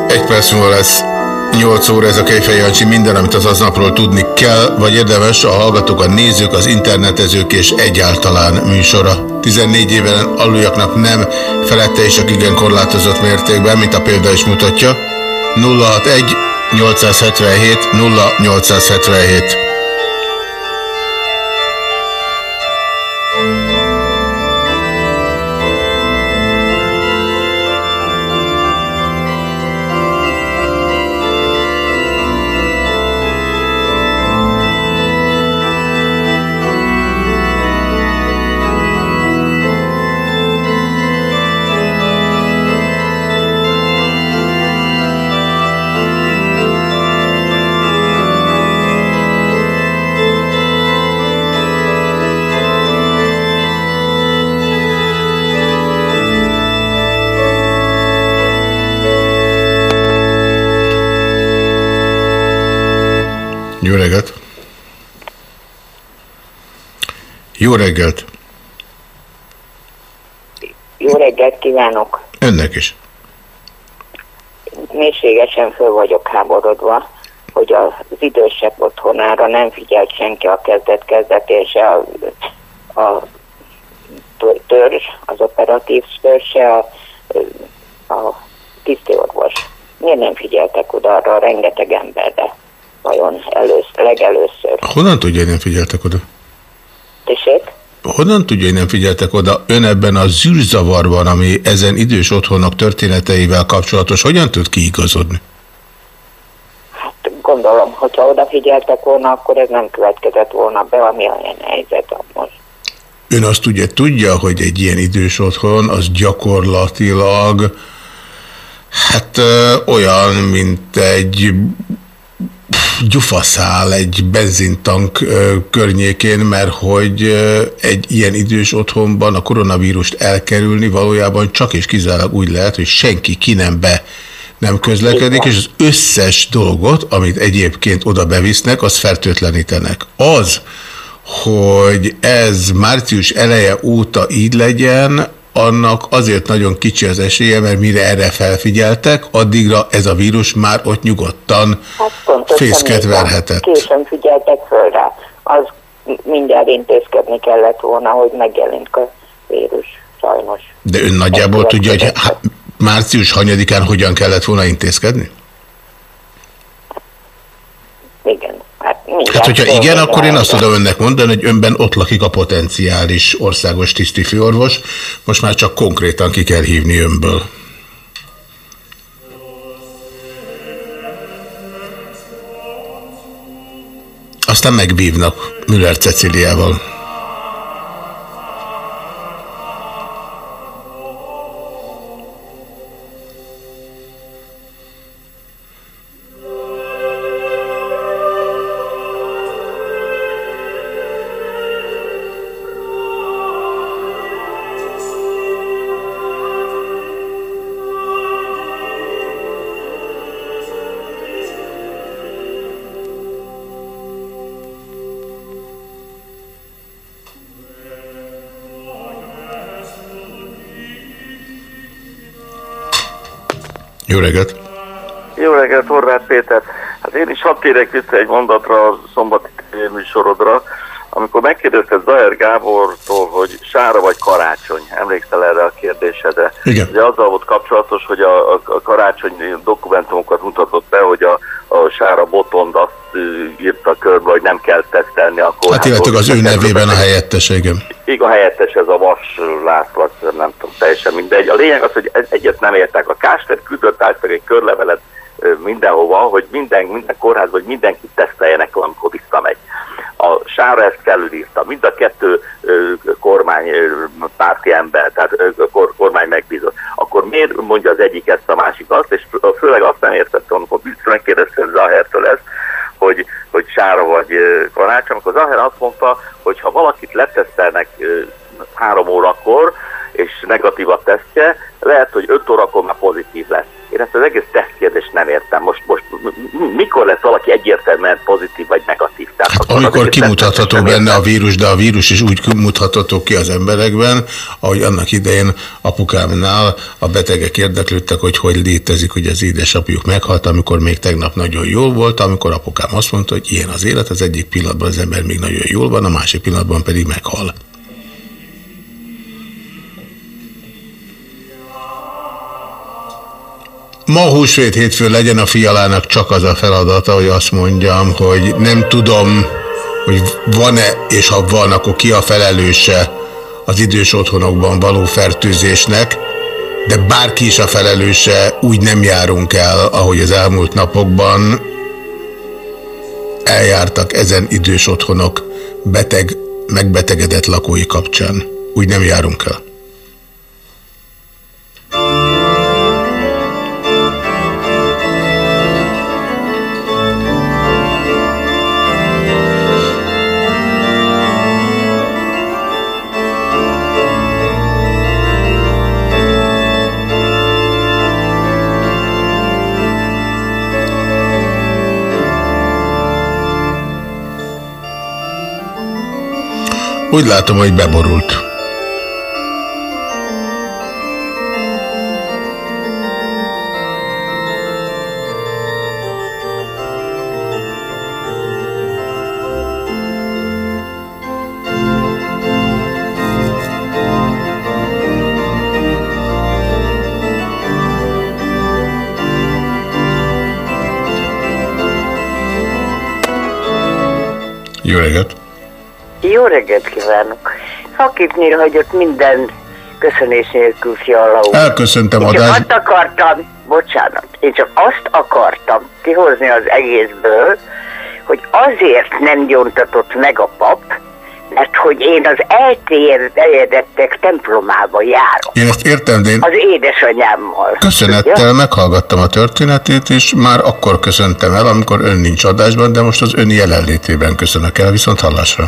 Egy perc múlva lesz 8 óra ez a Kejfej Jancsi, minden, amit az aznapról tudni kell, vagy érdemes a hallgatók, a nézők, az internetezők és egyáltalán műsora. 14 éven aluljaknak nem, felette is csak igen korlátozott mértékben, mint a példa is mutatja. 061 877 0877 Jó reggelt! Jó reggelt kívánok! Önnek is. Mélységesen föl vagyok háborodva, hogy az idősebb otthonára nem figyelt senki a kezdet kezdetén se a, a törzs, az operatív törzs, se a, a tisztiorvos. Miért nem figyeltek oda arra a rengeteg emberre? Vajon először, legelőször. Honnan tudja, hogy nem figyeltek oda? Tessék? Honnan tudja, hogy nem figyeltek oda? Ön ebben a zűrzavarban, ami ezen idős otthonok történeteivel kapcsolatos, hogyan tud kiigazodni? Gondolom, hogyha odafigyeltek volna, akkor ez nem következett volna be, ami olyan helyzet most. Ön azt ugye tudja, hogy egy ilyen idős otthon az gyakorlatilag hát ö, olyan, mint egy gyufaszál egy benzintank környékén, mert hogy egy ilyen idős otthonban a koronavírust elkerülni valójában csak és kizárólag úgy lehet, hogy senki ki nem be nem közlekedik, és az összes dolgot, amit egyébként oda bevisznek, az fertőtlenítenek. Az, hogy ez március eleje óta így legyen, annak azért nagyon kicsi az esélye, mert mire erre felfigyeltek, addigra ez a vírus már ott nyugodtan Hát fészket verhetett. Későn figyeltek föl rá. Az mindjárt intézkedni kellett volna, hogy megjelent a vírus, sajnos. De ön nagyjából tudja, hogy március hanyadikán hogyan kellett volna intézkedni? Igen. Hát, hogyha igen, akkor én azt tudom önnek mondani, hogy önben ott lakik a potenciális országos tisztifőorvos. Most már csak konkrétan ki kell hívni önből. Aztán megbívnak Müller Ceciliával. Jó reggelt! Jó reggelt, Horváth Péter. Hát én is hadd térek vissza egy mondatra a szombati műsorodra, amikor megkérdezted Zajer Gábortól, hogy sára vagy karácsony, emlékszel erre a kérdésedre? Igen. Ugye azzal volt kapcsolatos, hogy a, a, a karácsony dokumentumokat mutatott be, hogy a, a sára botond azt írta körbe, hogy nem kell tesztelni akkor. Hát illetve az ő nevében a helyettese, igen. Így a helyettes ez a Vas László, nem tudom, teljesen mindegy. A lényeg az, hogy egyet nem értek. A Káster küldött át egy körlevelet mindenhova, hogy minden, minden kórházban, hogy mindenkit teszteljenek, amikor visszamegy. A Sára ezt felülírta. Mind a kettő kormány párti ember, tehát kormány megbízott. Akkor miért mondja az egyik ezt, a másik azt, és főleg azt nem értettem, amikor megkérdezte Zahertől ezt, hogy, hogy sára vagy ö, karácsony, amikor Zaher azt mondta, hogy ha valakit letesztelnek három órakor, és negatív a tesztje, lehet, hogy öt órakor már pozitív lesz. Én ezt az egész tesztkérdést nem értem. Most, most mikor lesz valaki egyértelműen pozitív vagy negatív? Tehát, Hát Amikor kimutatható benne a vírus, de a vírus is úgy mutatható ki az emberekben, ahogy annak idején apukámnál a betegek érdeklődtek, hogy hogy létezik, hogy az édesapjuk meghalt, amikor még tegnap nagyon jól volt, amikor apukám azt mondta, hogy ilyen az élet, az egyik pillanatban az ember még nagyon jól van, a másik pillanatban pedig meghal. Ma húsvét hétfő legyen a fialának csak az a feladata, hogy azt mondjam, hogy nem tudom, hogy van-e, és ha van, akkor ki a felelőse az idős otthonokban való fertőzésnek, de bárki is a felelőse, úgy nem járunk el, ahogy az elmúlt napokban eljártak ezen idős otthonok beteg, megbetegedett lakói kapcsán. Úgy nem járunk el. Úgy látom, hogy beborult. Jó reggelt! Jó reggelt kívánok! Fakitnél hagyott minden köszönés nélkül Fiala úr. Elköszöntem Én csak adás. azt akartam, bocsánat, én csak azt akartam kihozni az egészből, hogy azért nem gyóntatott meg a pap, mert hogy én az elterjedettek templomába járok. Én ezt értem, de én Az édesanyámmal. köszönettel meghallgattam a történetét, és már akkor köszöntem el, amikor ön nincs adásban, de most az ön jelenlétében köszönök el, viszont hallásra.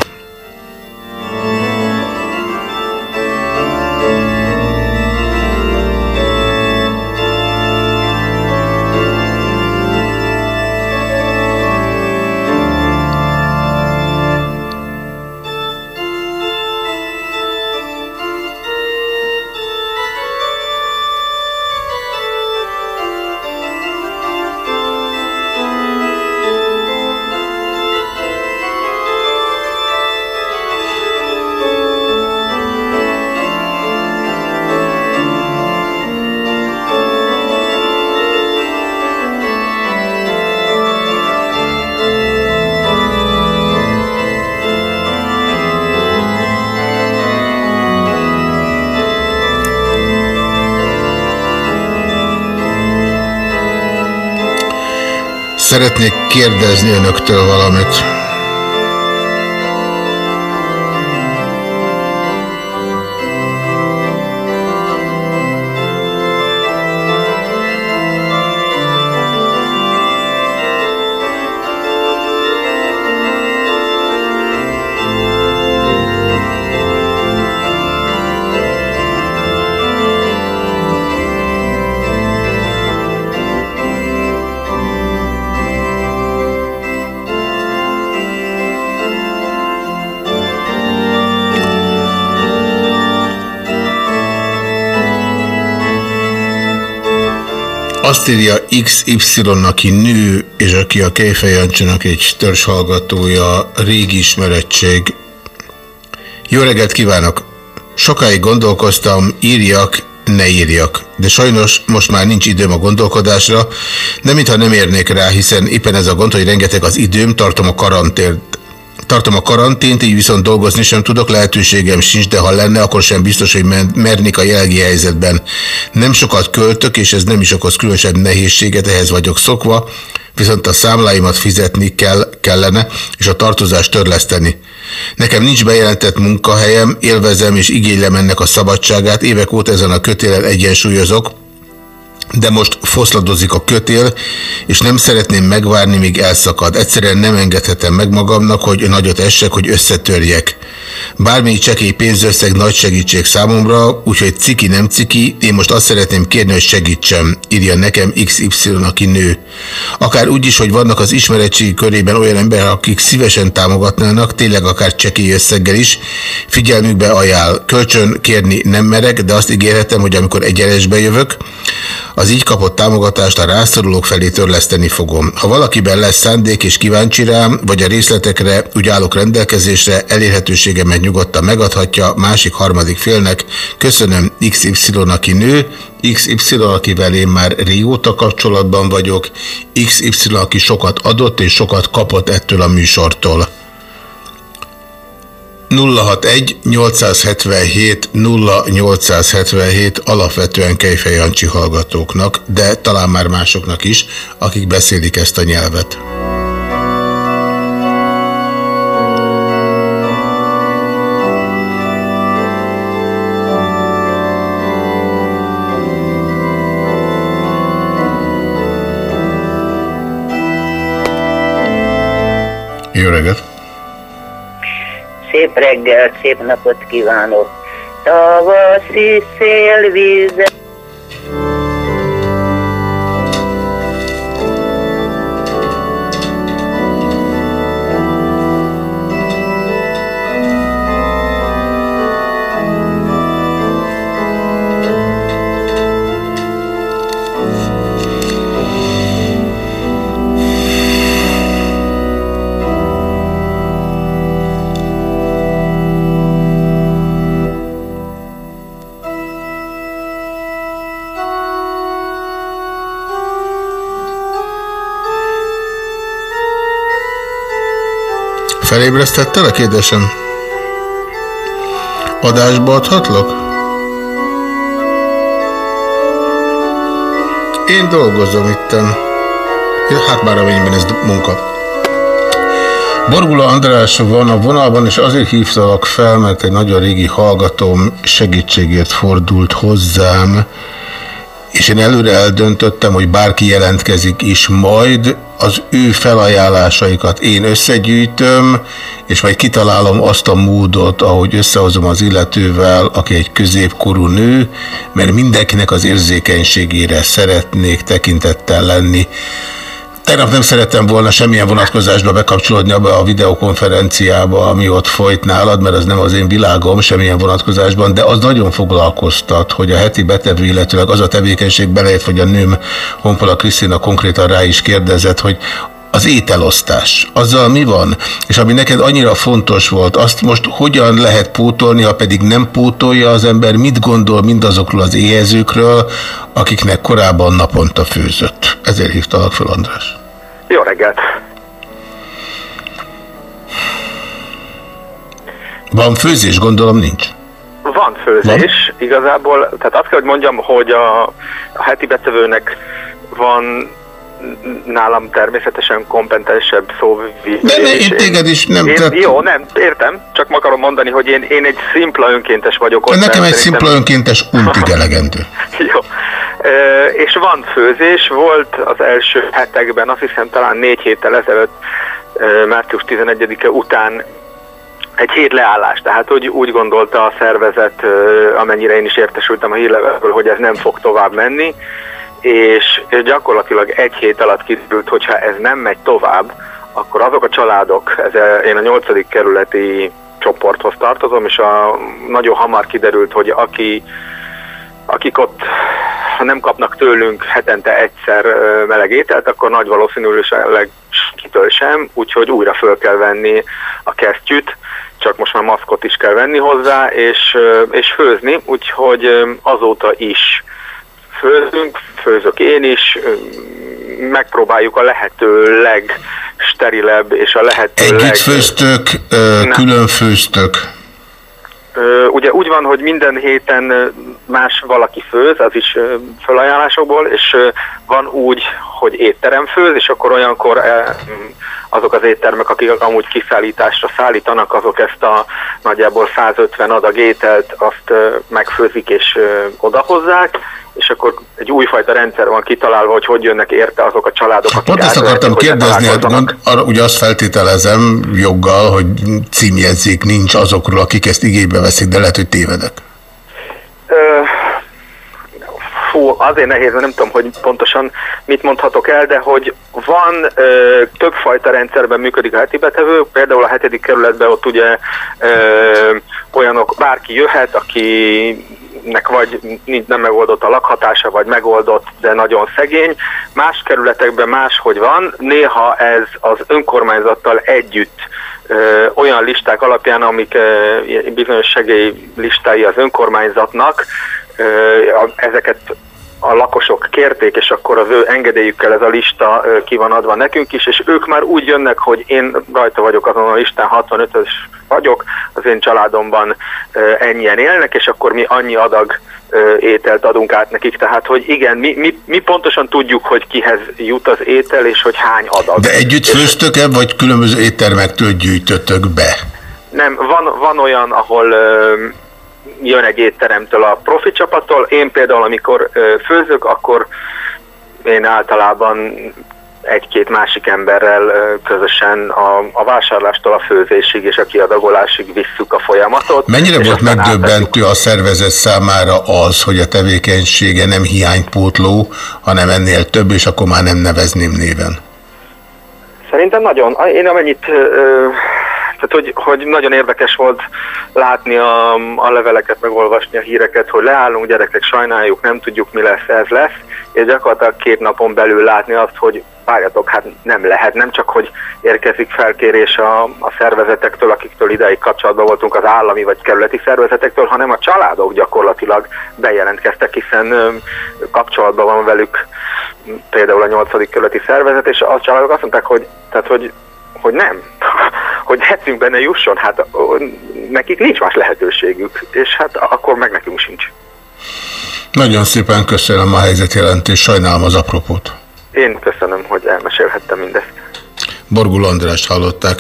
Szeretnék kérdezni önöktől valamit. Azt írja XY, aki nő, és aki a Kejfej Jancsinak egy törzshallgatója, régi ismerettség. Jó reggelt kívánok! Sokáig gondolkoztam, írjak, ne írjak. De sajnos most már nincs időm a gondolkodásra, nem mintha nem érnék rá, hiszen éppen ez a gond, hogy rengeteg az időm, tartom a karantént. Tartom a karantént, így viszont dolgozni sem tudok, lehetőségem sincs, de ha lenne, akkor sem biztos, hogy mernék a jelenlegi helyzetben. Nem sokat költök, és ez nem is okoz különösebb nehézséget, ehhez vagyok szokva, viszont a számláimat fizetni kell, kellene, és a tartozást törleszteni. Nekem nincs bejelentett munkahelyem, élvezem és igénylem ennek a szabadságát, évek óta ezen a kötélen egyensúlyozok, de most foszladozik a kötél, és nem szeretném megvárni, míg elszakad. Egyszerűen nem engedhetem meg magamnak, hogy nagyot essek, hogy összetörjek. Bármilyen csekély pénzösszeg nagy segítség számomra, úgyhogy ciki nem ciki, én most azt szeretném kérni, hogy segítsem, írja nekem XY, aki nő. Akár úgy is, hogy vannak az ismeretségi körében olyan emberek, akik szívesen támogatnának, tényleg akár csekély összeggel is, figyelmükbe ajánl. Kölcsön kérni nem merek, de azt ígérhetem, hogy amikor egyenesbe jövök, az így kapott támogatást a rászorulók felé törleszteni fogom. Ha valakiben lesz szándék és kíváncsi rám, vagy a részletekre úgy állok rendelkezésre, elérhetőségemet nyugodtan megadhatja másik harmadik félnek. Köszönöm XY, aki nő, XY, akivel én már régóta kapcsolatban vagyok, XY, aki sokat adott és sokat kapott ettől a műsortól. 061 877 0877 alapvetően Kejfej Jancsi hallgatóknak, de talán már másoknak is, akik beszélik ezt a nyelvet. Jó reggelt! Szép reggel, szép napot kívánok. Tavaszi szélvíze. Felébresztettelek, édesem? Adásba adhatlak? Én dolgozom itten. Hát már amennyiben ez munka. Borgula András van a vonalban, és azért hívtalak fel, mert egy nagyon régi hallgatóm segítségért fordult hozzám, és én előre eldöntöttem, hogy bárki jelentkezik is majd, az ő felajánlásaikat én összegyűjtöm, és majd kitalálom azt a módot, ahogy összehozom az illetővel, aki egy középkorú nő, mert mindenkinek az érzékenységére szeretnék tekintettel lenni. Tegnap nem szerettem volna semmilyen vonatkozásba bekapcsolódni abba a videokonferenciába, ami ott folyt nálad, mert az nem az én világom semmilyen vonatkozásban, de az nagyon foglalkoztat, hogy a heti betevő, illetőleg az a tevékenység belejött, hogy a nőm Honpola Krisztina konkrétan rá is kérdezett, hogy az ételosztás, azzal mi van? És ami neked annyira fontos volt, azt most hogyan lehet pótolni, ha pedig nem pótolja az ember, mit gondol mindazokról az éhezőkről, akiknek korábban naponta főzött? Ezért hívtalak fel, András. Jó reggelt! Van főzés, gondolom nincs. Van főzés, van? igazából, tehát azt kell, hogy mondjam, hogy a, a heti betevőnek van nálam természetesen kompetensebb szóvívés. De ne, én téged is nem... Én, tett... Jó, nem, értem, csak akarom mondani, hogy én, én egy szimpla önkéntes vagyok. Ott, Nekem egy szimpla önkéntes untig elegendő. jó. E, és van főzés, volt az első hetekben, azt hiszem talán négy héttel ezelőtt, e, március 11-e után egy hét leállás, tehát hogy úgy gondolta a szervezet, amennyire én is értesültem a hírlevelből, hogy ez nem fog tovább menni, és gyakorlatilag egy hét alatt kiderült, hogyha ez nem megy tovább, akkor azok a családok, ez, én a nyolcadik kerületi csoporthoz tartozom, és a, nagyon hamar kiderült, hogy aki, akik ott ha nem kapnak tőlünk hetente egyszer meleg ételt, akkor nagy valószínűleg kitől sem, úgyhogy újra föl kell venni a kesztyűt, csak most már maszkot is kell venni hozzá, és, és főzni, úgyhogy azóta is főzünk, főzök én is, megpróbáljuk a lehető legsterilebb és a lehető Együtt leg... főztök, külön főztök? Ugye úgy van, hogy minden héten más valaki főz, az is felajánlásokból, és van úgy, hogy étterem főz, és akkor olyankor azok az éttermek, akik amúgy kiszállításra szállítanak, azok ezt a nagyjából 150 adag ételt azt megfőzik és odahozzák, és akkor egy újfajta rendszer van kitalálva, hogy hogy jönnek érte azok a családok, akik Pont ezt akartam kérdezni, hát gond, arra, ugye azt feltételezem joggal, hogy címjegyzék nincs azokról, akik ezt igénybe veszik, de lehet, hogy tévedek. Ö, Fú, azért nehéz, mert nem tudom, hogy pontosan mit mondhatok el, de hogy van ö, többfajta rendszerben működik a heti betevő, például a hetedik kerületben ott ugye ö, olyanok, bárki jöhet, akinek vagy nincs nem megoldott a lakhatása, vagy megoldott, de nagyon szegény. Más kerületekben máshogy van, néha ez az önkormányzattal együtt ö, olyan listák alapján, amik ö, bizonyos segélylistái az önkormányzatnak, ezeket a lakosok kérték, és akkor az ő engedélyükkel ez a lista ki van adva nekünk is, és ők már úgy jönnek, hogy én rajta vagyok azon a listán, 65-ös vagyok, az én családomban ennyien élnek, és akkor mi annyi adag ételt adunk át nekik. Tehát, hogy igen, mi, mi, mi pontosan tudjuk, hogy kihez jut az étel, és hogy hány adag. De együtt főztök-e, vagy különböző éttermektől gyűjtötök be? Nem, van, van olyan, ahol jön egy étteremtől a profi csapattól. Én például, amikor főzök, akkor én általában egy-két másik emberrel közösen a, a vásárlástól a főzésig és a kiadagolásig visszük a folyamatot. Mennyire volt megdöbbentő a szervezet számára az, hogy a tevékenysége nem hiánypótló, hanem ennél több, és akkor már nem nevezném néven? Szerintem nagyon. Én amennyit, ö, tehát hogy, hogy nagyon érdekes volt látni a, a leveleket, megolvasni a híreket, hogy leállunk, gyerekek, sajnáljuk, nem tudjuk, mi lesz, ez lesz, és gyakorlatilag két napon belül látni azt, hogy várjatok, hát nem lehet, nem csak, hogy érkezik felkérés a, a szervezetektől, akiktől ideig kapcsolatban voltunk az állami vagy kerületi szervezetektől, hanem a családok gyakorlatilag bejelentkeztek, hiszen ö, kapcsolatban van velük például a 8. kerületi szervezet, és a családok azt mondták, hogy, tehát, hogy, hogy nem, hogy eszünkbe ne jusson, hát nekik nincs más lehetőségük, és hát akkor meg nekünk sincs. Nagyon szépen köszönöm a helyzetjelentést, sajnálom az apropót. Én köszönöm, hogy elmesélhettem mindezt. Borgul Andrást hallották.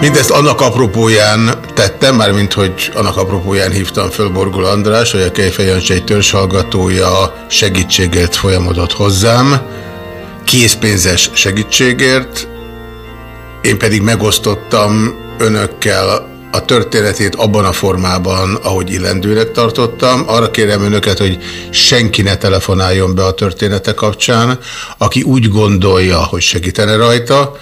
Mindezt annak apropóján tettem, mármint hogy annak apropóján hívtam föl Borgul András, hogy a Kejfej Jancsi egy törzshallgatója segítségért folyamodott hozzám, készpénzes segítségért, én pedig megosztottam önökkel a történetét abban a formában, ahogy illendőnek tartottam. Arra kérem önöket, hogy senki ne telefonáljon be a története kapcsán, aki úgy gondolja, hogy segítene rajta,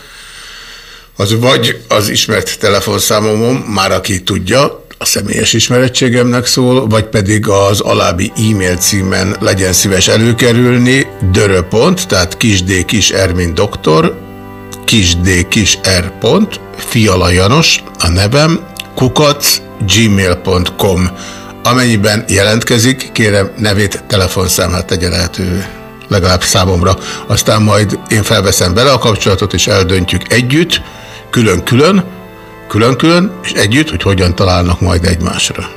az vagy az ismert telefonszámomon, már aki tudja, a személyes ismerettségemnek szól, vagy pedig az alábbi e-mail címen legyen szíves előkerülni, dörö.pont, tehát kisd kis r, mint doktor, kisd kis r. pont, Fiala Janos, a nevem, kukac, gmail.com. Amennyiben jelentkezik, kérem nevét, telefonszámát tegye lehetővé legalább számomra. Aztán majd én felveszem bele a kapcsolatot, és eldöntjük együtt, külön-külön, külön-külön, és együtt, hogy hogyan találnak majd egymásra.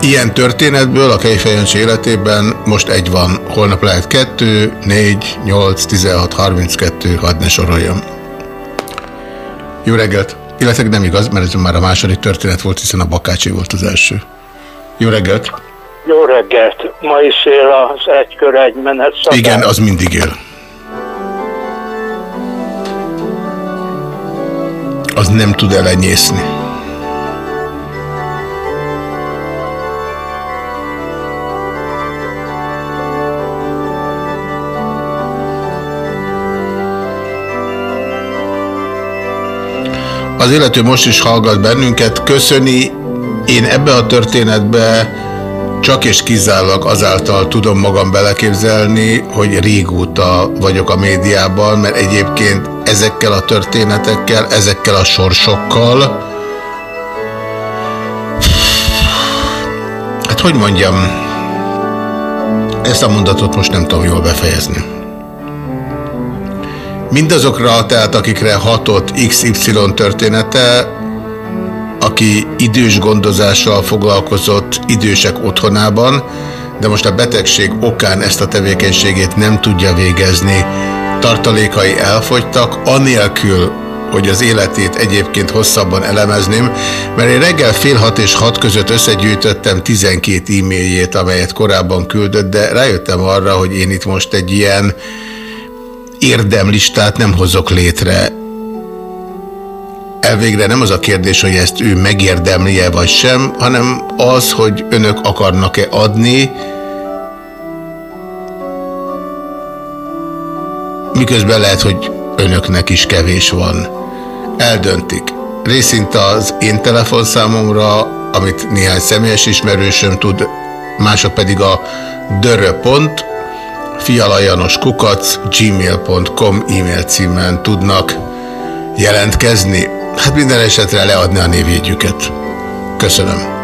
Ilyen történetből a Kejfejancs életében most egy van, holnap lehet kettő, négy, nyolc, tizenhat, harminckettő, hadd ne soroljam. Jó reggelt! Illetve nem igaz, mert ez már a második történet volt, hiszen a Bakácsi volt az első. Jó reggelt! Jó reggelt! Ma is él az egykör egy menet szabály. Igen, az mindig él. Az nem tud elenyészni. Az illető most is hallgat bennünket, köszöni. Én ebbe a történetbe csak és kizárólag azáltal tudom magam beleképzelni, hogy régóta vagyok a médiában, mert egyébként ezekkel a történetekkel, ezekkel a sorsokkal, hát hogy mondjam, ezt a mondatot most nem tudom jól befejezni. Mindazokra, tehát akikre hatott XY története, aki idős gondozással foglalkozott idősek otthonában, de most a betegség okán ezt a tevékenységét nem tudja végezni. Tartalékai elfogytak, anélkül, hogy az életét egyébként hosszabban elemezném, mert én reggel fél hat és hat között összegyűjtöttem 12 e-mailjét, amelyet korábban küldött, de rájöttem arra, hogy én itt most egy ilyen érdemlistát nem hozok létre. Elvégre nem az a kérdés, hogy ezt ő megérdemli-e vagy sem, hanem az, hogy önök akarnak-e adni, miközben lehet, hogy önöknek is kevés van. Eldöntik. Részint az én telefonszámomra, amit néhány személyes ismerősöm tud, mások pedig a dörö.pont, fialajanos kukac, gmail.com e-mail címen tudnak jelentkezni. Hát minden esetre leadni a névjegyüket. Köszönöm.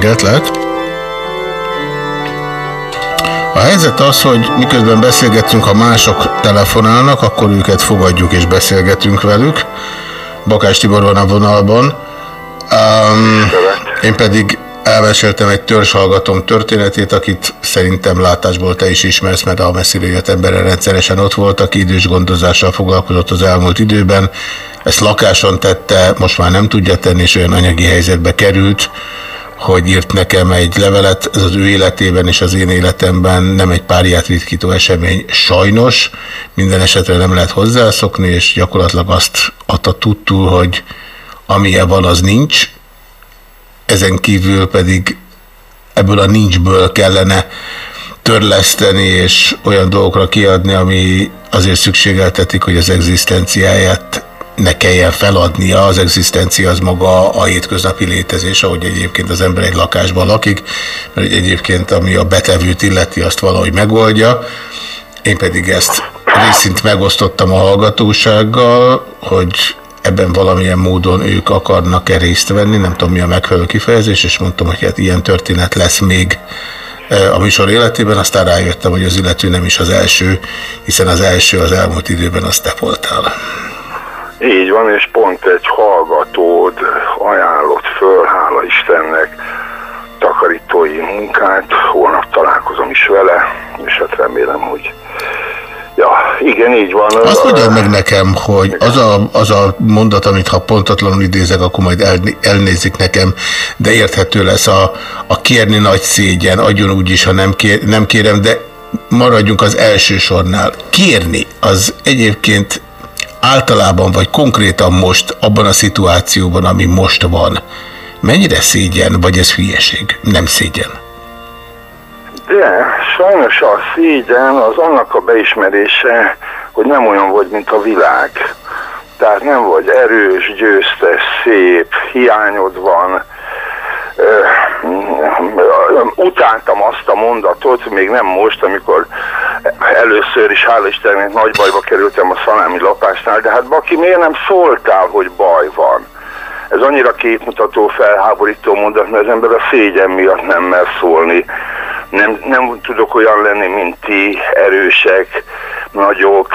Reggelt? A helyzet az, hogy miközben beszélgetünk, ha mások telefonálnak, akkor őket fogadjuk és beszélgetünk velük. Bakás Tibor van a vonalban. Um, én pedig elmeséltem egy törzshallgatom történetét, akit szerintem látásból te is ismersz, mert a messzire jött emberre rendszeresen ott volt, aki idős gondozással foglalkozott az elmúlt időben. Ezt lakáson tette, most már nem tudja tenni, és olyan anyagi helyzetbe került, hogy írt nekem egy levelet, ez az ő életében és az én életemben nem egy párját ritkító esemény, sajnos, minden esetre nem lehet hozzászokni, és gyakorlatilag azt adta tudtul, hogy amilyen van, az nincs, ezen kívül pedig ebből a nincsből kellene törleszteni és olyan dolgokra kiadni, ami azért szükségeltetik, hogy az egzisztenciáját ne kelljen feladnia, az egzisztencia az maga a hétköznapi létezés, ahogy egyébként az ember egy lakásban lakik, mert egyébként ami a betevőt illeti, azt valahogy megoldja. Én pedig ezt részint megosztottam a hallgatósággal, hogy ebben valamilyen módon ők akarnak-e részt venni, nem tudom mi a megfelelő kifejezés, és mondtam, hogy hát ilyen történet lesz még a műsor életében, aztán rájöttem, hogy az illető nem is az első, hiszen az első az elmúlt időben az te voltál. Így van, és pont egy hallgatód ajánlott föl, hála Istennek, takarítói munkát. Holnap találkozom is vele, és hát remélem, hogy Ja, igen, így van. Azt mondja meg nekem, hogy az a, az a mondat, amit ha pontatlanul idézek, akkor majd el, elnézik nekem, de érthető lesz a, a kérni nagy szégyen, adjon úgy is, ha nem, kér, nem kérem, de maradjunk az első sornál. Kérni az egyébként általában vagy konkrétan most abban a szituációban, ami most van, mennyire szégyen, vagy ez hülyeség? Nem szégyen. De sajnos a szégyen az annak a beismerése, hogy nem olyan vagy, mint a világ. Tehát nem vagy erős, győztes, szép, hiányod van, utáltam azt a mondatot, még nem most, amikor először is, hála Istennek, nagy bajba kerültem a szalámi lapásnál, de hát Baki, miért nem szóltál, hogy baj van? Ez annyira képmutató, felháborító mondat, mert az ember a szégyen miatt nem mer szólni. Nem, nem tudok olyan lenni, mint ti, erősek, nagyok.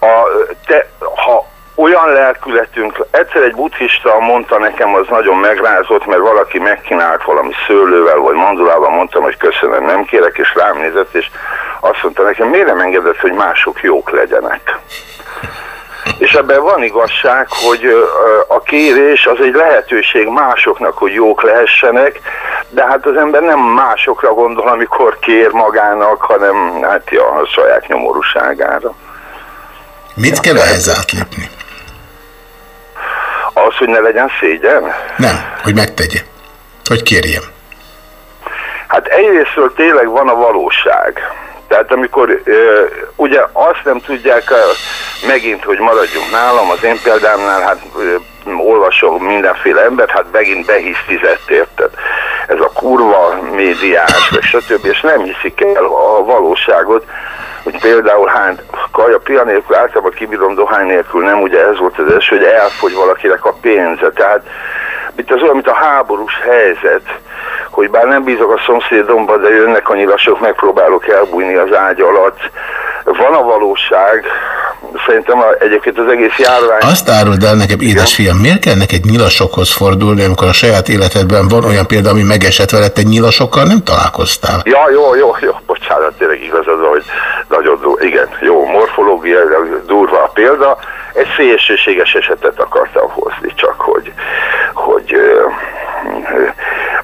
A, te, ha olyan lelkületünk, egyszer egy buddhista mondta nekem, az nagyon megrázott, mert valaki megkínált valami szőlővel vagy mandulával, mondtam, hogy köszönöm, nem kérek, és rám nézett, és azt mondta nekem, miért nem engedett, hogy mások jók legyenek? És ebben van igazság, hogy a kérés az egy lehetőség másoknak, hogy jók lehessenek, de hát az ember nem másokra gondol, amikor kér magának, hanem hát ja, a saját nyomorúságára. Mit kell ehhez átlépni? Az, hogy ne legyen szégyen? Nem, hogy megtegye. Hogy kérjem. Hát egyrésztről tényleg van a valóság. Tehát amikor ö, ugye azt nem tudják megint, hogy maradjunk nálam, az én példámnál, hát ö, olvasom mindenféle embert, hát megint behisztizett, érted? Ez a kurva médiás, stb. És nem hiszik el a valóságot, hogy például hány kaja pia nélkül, általában kibírom dohány nélkül, nem ugye ez volt az első, hogy elfogy valakinek a pénze. Tehát itt az olyan, mint a háborús helyzet, hogy bár nem bízok a szomszédomba, de jönnek a nyilasok, megpróbálok elbújni az ágy alatt. Van a valóság, szerintem egyébként az egész járvány... Azt áruld el nekem, édesfiam, miért kell neked nyilasokhoz fordulni, amikor a saját életedben van olyan példa, ami megesett veled, te nyilasokkal nem találkoztál? Ja, jó, jó, jó, bocsánat, tényleg igazad, van, hogy nagyon durva, igen, jó, morfológia, durva a példa. Egy szélsőséges esetet akartam hozni, csak hogy, hogy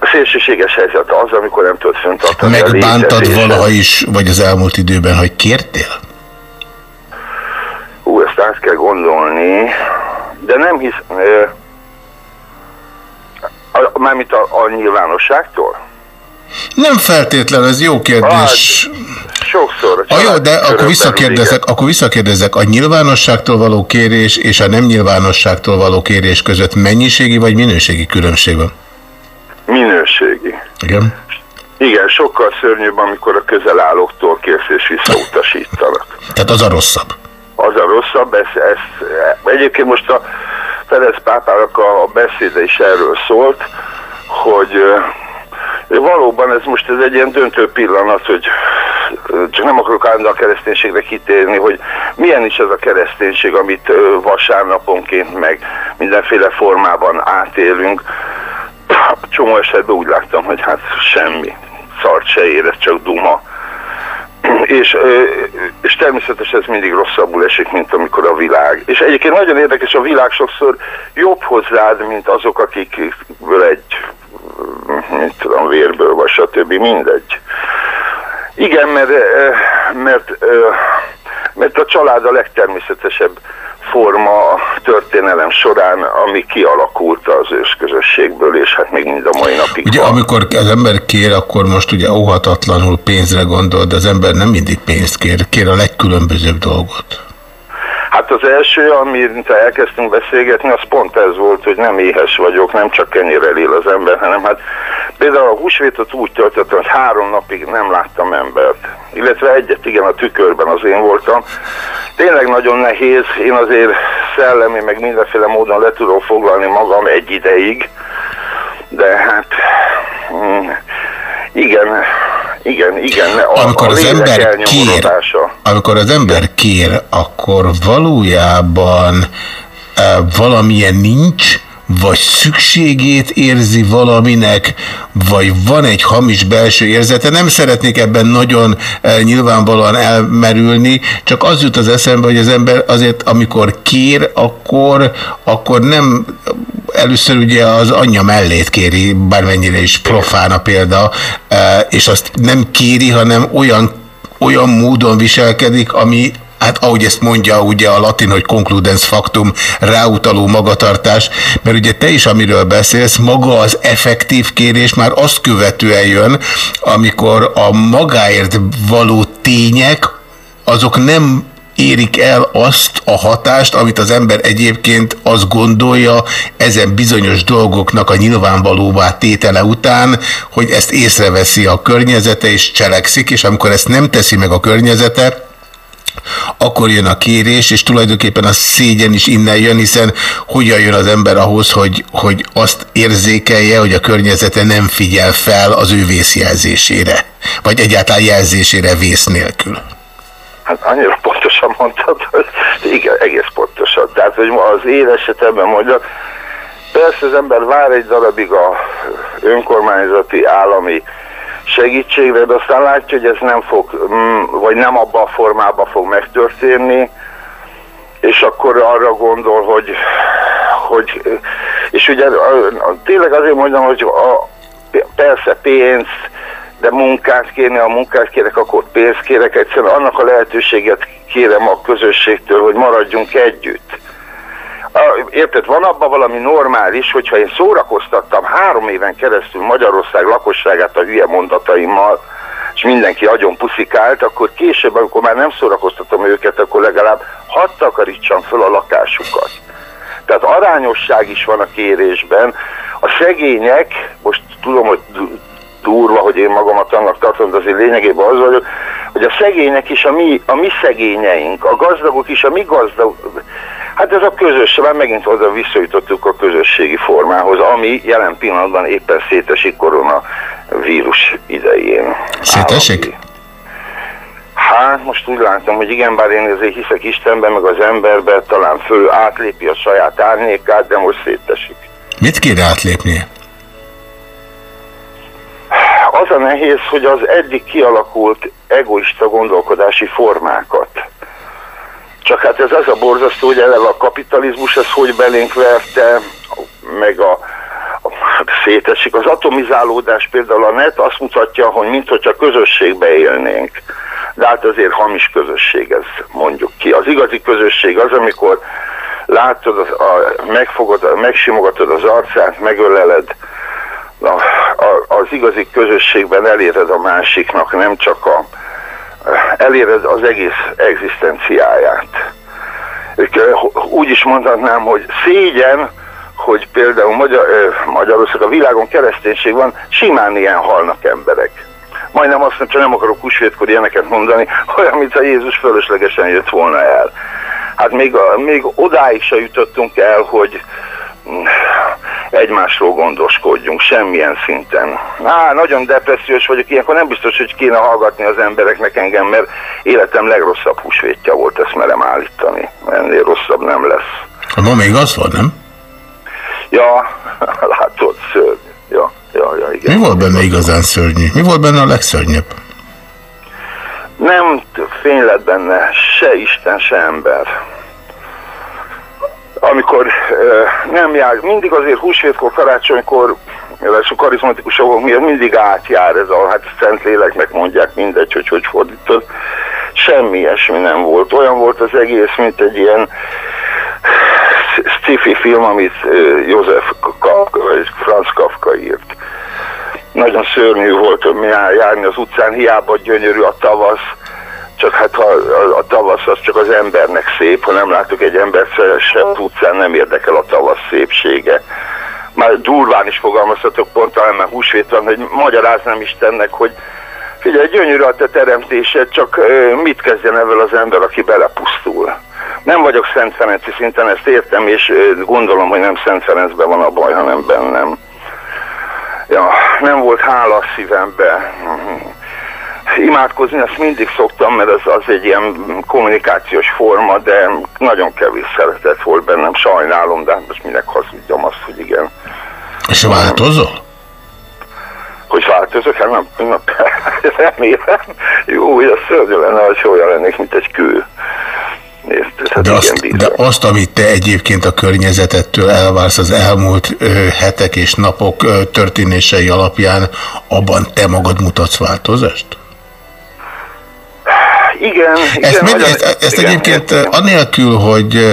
a szélsőséges helyzet az, amikor nem tudod föntartani Megbántad valaha is, vagy az elmúlt időben, hogy kértél? Ezt át kell gondolni, de nem hisz... Ö, a, mármint a, a nyilvánosságtól? Nem feltétlen, ez jó kérdés. Hát, sokszor. A jó, de akkor visszakérdezek, akkor visszakérdezek, a nyilvánosságtól való kérés és a nem nyilvánosságtól való kérés között mennyiségi vagy minőségi különbség van? Minőségi. Igen. Igen, sokkal szörnyűbb, amikor a közelállóktól kérsz és visszautasítanak. Tehát az a rosszabb. Az a rosszabb, ez, ez, egyébként most a Ferenc pápának a beszéde is erről szólt, hogy valóban ez most ez egy ilyen döntő pillanat, hogy csak nem akarok állandóan a kereszténységre kitérni, hogy milyen is ez a kereszténység, amit vasárnaponként meg mindenféle formában átélünk. Csomó esetben úgy láttam, hogy hát semmi, szart se érez, csak duma. És, és természetesen ez mindig rosszabbul esik, mint amikor a világ. És egyébként nagyon érdekes, a világ sokszor jobb hozzád, mint azok, akikből egy, mit tudom, vérből, vagy stb. mindegy. Igen, mert, mert, mert a család a legtermészetesebb forma történelem során, ami kialakult az ősközösségből, és hát még mind a mai napig Ugye amikor az ember kér, akkor most ugye óhatatlanul pénzre gondol, de az ember nem mindig pénzt kér, kér a legkülönbözőbb dolgot. Hát az első, amit elkezdtünk beszélgetni, az pont ez volt, hogy nem éhes vagyok, nem csak kenyérrel él az ember, hanem hát például a húsvétot úgy töltöttem, hogy három napig nem láttam embert. Illetve egyet, igen, a tükörben az én voltam. Tényleg nagyon nehéz, én azért szellemi, meg mindenféle módon le tudom foglalni magam egy ideig, de hát mm, igen, igen, igen. A, Amikor a az ember kér, amikor az ember kér, akkor valójában e, valamilyen nincs, vagy szükségét érzi valaminek, vagy van egy hamis belső érzete. Nem szeretnék ebben nagyon e, nyilvánvalóan elmerülni, csak az jut az eszembe, hogy az ember azért, amikor kér, akkor, akkor nem először ugye az anyja mellét kéri, bármennyire is profán a példa, e, és azt nem kéri, hanem olyan, olyan módon viselkedik, ami hát ahogy ezt mondja ugye a latin, hogy concludens factum, ráutaló magatartás, mert ugye te is, amiről beszélsz, maga az effektív kérés már azt követően jön, amikor a magáért való tények, azok nem érik el azt a hatást, amit az ember egyébként azt gondolja ezen bizonyos dolgoknak a nyilvánvalóvá tétele után, hogy ezt észreveszi a környezete és cselekszik, és amikor ezt nem teszi meg a környezete, akkor jön a kérés, és tulajdonképpen a szégyen is innen jön, hiszen hogyan jön az ember ahhoz, hogy, hogy azt érzékelje, hogy a környezete nem figyel fel az ő vészjelzésére, vagy egyáltalán jelzésére vész nélkül. Hát annyira pontosan mondtad, hogy igen, egész pontosan. Tehát, hogy az én esetemben mondjak, persze az ember vár egy darabig a önkormányzati állami segítségre, de aztán látja, hogy ez nem fog, mm, vagy nem abban a formában fog megtörténni, és akkor arra gondol, hogy, hogy és ugye a- a- tényleg azért mondom, hogy a, persze pénz, de munkát kérni, ha munkát kérek, akkor pénzt kérek, egyszerűen annak a lehetőséget kérem a közösségtől, hogy maradjunk együtt. Érted, van abban valami normális, hogyha én szórakoztattam három éven keresztül Magyarország lakosságát a hülye mondataimmal, és mindenki agyon puszikált, akkor később, amikor már nem szórakoztatom őket, akkor legalább hadd takarítsam föl a lakásukat. Tehát arányosság is van a kérésben. A szegények, most tudom, hogy du- durva, hogy én magamat annak tartom, de azért lényegében az vagyok, hogy a szegények is a mi, a mi szegényeink, a gazdagok is a mi gazdag... Hát ez a közös, már megint oda visszajutottuk a közösségi formához, ami jelen pillanatban éppen szétesik koronavírus idején. Szétesik? Hát most úgy látom, hogy igen, bár én azért hiszek Istenben, meg az emberben, talán föl átlépi a saját árnyékát, de most szétesik. Mit kéne átlépnie? Az a nehéz, hogy az eddig kialakult egoista gondolkodási formákat. Csak hát ez az a borzasztó, hogy eleve a kapitalizmus ez hogy belénk verte, meg a, a hát szétesik. Az atomizálódás például a net azt mutatja, hogy minthogyha közösségbe élnénk. De hát azért hamis közösség ez, mondjuk ki. Az igazi közösség az, amikor látod, a, a, megfogod, megsimogatod az arcát, megöleled, a, a, az igazi közösségben eléred a másiknak, nem csak a, eléred az egész egzisztenciáját. Úgy is mondhatnám, hogy szégyen, hogy például Magyar, Magyarország, a világon kereszténység van, simán ilyen halnak emberek. Majdnem azt mondom, csak nem akarok húsvétkor ilyeneket mondani, olyan, mintha Jézus fölöslegesen jött volna el. Hát még, még odáig se jutottunk el, hogy egymásról gondoskodjunk, semmilyen szinten. Á, nagyon depressziós vagyok, ilyenkor nem biztos, hogy kéne hallgatni az embereknek engem, mert életem legrosszabb húsvétja volt, ezt merem állítani. Ennél rosszabb nem lesz. Ma még az van, nem? Ja, látod, szörnyű. Ja, ja, ja, igen. Mi volt benne igazán szörnyű? Mi volt benne a legszörnyebb? Nem fény lett benne se Isten, se ember. Amikor nem jár, mindig azért húsvétkor, karácsonykor, a karizmatikusok miatt mindig átjár ez a, hát Szentléleknek mondják mindegy, hogy hogy fordítod. Semmi ilyesmi nem volt. Olyan volt az egész, mint egy ilyen sci-fi film, amit József Kafka, vagy Franz Kafka írt. Nagyon szörnyű volt járni az utcán, hiába gyönyörű a tavasz, csak hát ha a, a tavasz az csak az embernek szép, ha nem látok egy embert se, utcán, nem érdekel a tavasz szépsége. Már durván is fogalmazhatok pont, talán már húsvét van, hogy magyaráznám Istennek, hogy figyelj, gyönyörű a te teremtésed, csak mit kezdjen ezzel az ember, aki belepusztul. Nem vagyok Szent Ferenci szinten, ezt értem, és gondolom, hogy nem Szent Ferencben van a baj, hanem bennem. Ja, nem volt hála a szívembe. Imádkozni azt mindig szoktam, mert az, az egy ilyen kommunikációs forma, de nagyon kevés szeretet volt bennem, sajnálom, de hát most minek hazudjam azt, hogy igen. És változol? Hogy változok? Hát nem, nem remélem. Jó, hogy az szörnyű lenne, hogy olyan lennék, mint egy kő. Érted? Hát De igen, azt, de azt, amit te egyébként a környezetettől elvársz az elmúlt ö, hetek és napok ö, történései alapján, abban te magad mutatsz változást? Igen, igen. Ezt, mind, nagyon- ezt, ezt igen, egyébként anélkül, hogy ö,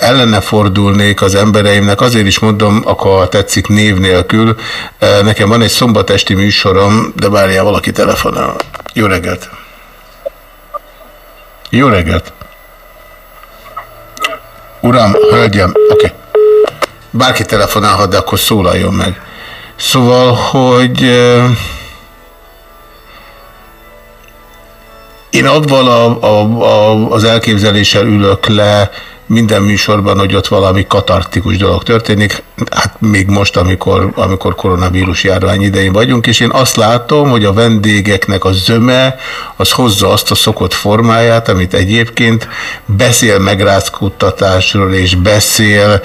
ellene fordulnék az embereimnek, azért is mondom, akkor tetszik név nélkül. Ö, Nekem van egy szombatesti műsorom, de várjál, valaki telefonál. Jó reggelt! Jó reggelt! Uram, hölgyem, oké. Okay. Bárki telefonálhat, de akkor szólaljon meg. Szóval, hogy én avval a, a, a, az elképzeléssel ülök le minden műsorban, hogy ott valami katartikus dolog történik, hát még most, amikor, amikor koronavírus járvány idején vagyunk, és én azt látom, hogy a vendégeknek a zöme az hozza azt a szokott formáját, amit egyébként beszél megrázkódtatásról, és beszél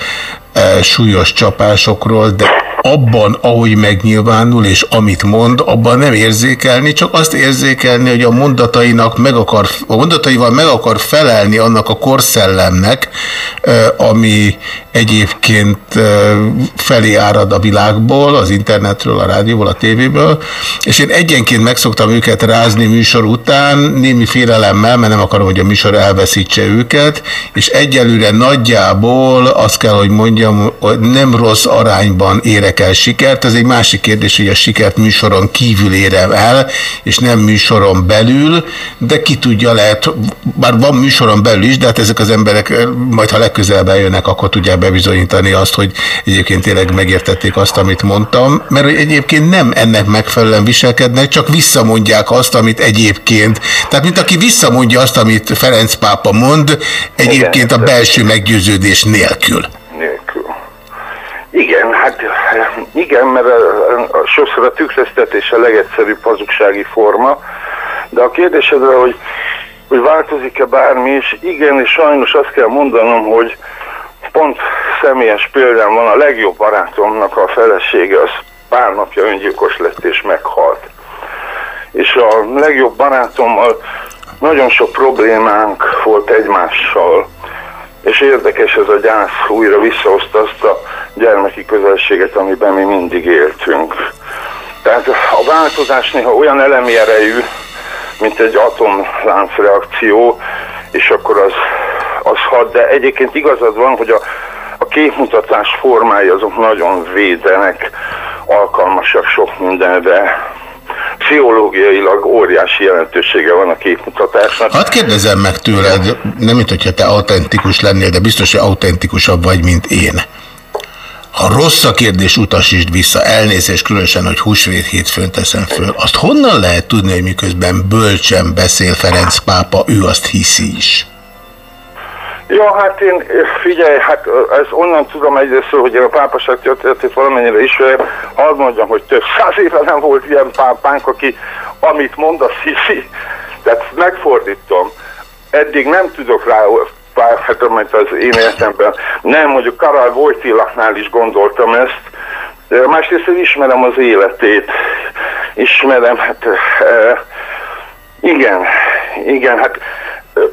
súlyos csapásokról, de abban, ahogy megnyilvánul, és amit mond, abban nem érzékelni, csak azt érzékelni, hogy a mondatainak meg akar, a mondataival meg akar felelni annak a korszellemnek, e, ami egyébként e, felé árad a világból, az internetről, a rádióból, a tévéből, és én egyenként megszoktam őket rázni műsor után, némi félelemmel, mert nem akarom, hogy a műsor elveszítse őket, és egyelőre nagyjából azt kell, hogy mondjam, hogy nem rossz arányban érek el sikert. Ez egy másik kérdés, hogy a sikert műsoron kívül érem el, és nem műsoron belül, de ki tudja, lehet, bár van műsoron belül is, de hát ezek az emberek majd, ha legközelebb eljönnek, akkor tudják bebizonyítani azt, hogy egyébként tényleg megértették azt, amit mondtam, mert egyébként nem ennek megfelelően viselkednek, csak visszamondják azt, amit egyébként, tehát mint aki visszamondja azt, amit Ferenc pápa mond, egyébként a belső meggyőződés nélkül. Nélkül. Igen, hát igen, mert sokszor a tükröztetés a legegyszerűbb hazugsági forma, de a kérdésedre, hogy, hogy változik-e bármi is, igen, és sajnos azt kell mondanom, hogy pont személyes példám van, a legjobb barátomnak a felesége, az pár napja öngyilkos lett és meghalt. És a legjobb barátommal nagyon sok problémánk volt egymással, és érdekes ez a gyász, újra visszahozta azt a gyermeki közelséget, amiben mi mindig éltünk. Tehát a változás néha olyan elemi erejű, mint egy atomláncreakció, és akkor az, az had, de egyébként igazad van, hogy a, a képmutatás formái azok nagyon védenek, alkalmasak sok mindenre, pszichológiailag óriási jelentősége van a képmutatásnak. Hadd kérdezem meg tőled, nem mint hogyha te autentikus lennél, de biztos, hogy autentikusabb vagy, mint én. Ha rossz a kérdés, utasítsd vissza, elnézést különösen, hogy húsvét hétfőn teszem föl. Azt honnan lehet tudni, hogy miközben bölcsen beszél Ferenc pápa, ő azt hiszi is? Ja, hát én, figyelj, hát ez onnan tudom egyrészt, hogy én a pápaság történetét valamennyire ismerem, hadd mondjam, hogy több száz éve nem volt ilyen pápánk, aki amit mond, azt hiszi. Tehát megfordítom. Eddig nem tudok rá hát amit az én életemben, nem, mondjuk Karol Wojtylaknál is gondoltam ezt, de másrészt ismerem az életét, ismerem, hát e, igen, igen, hát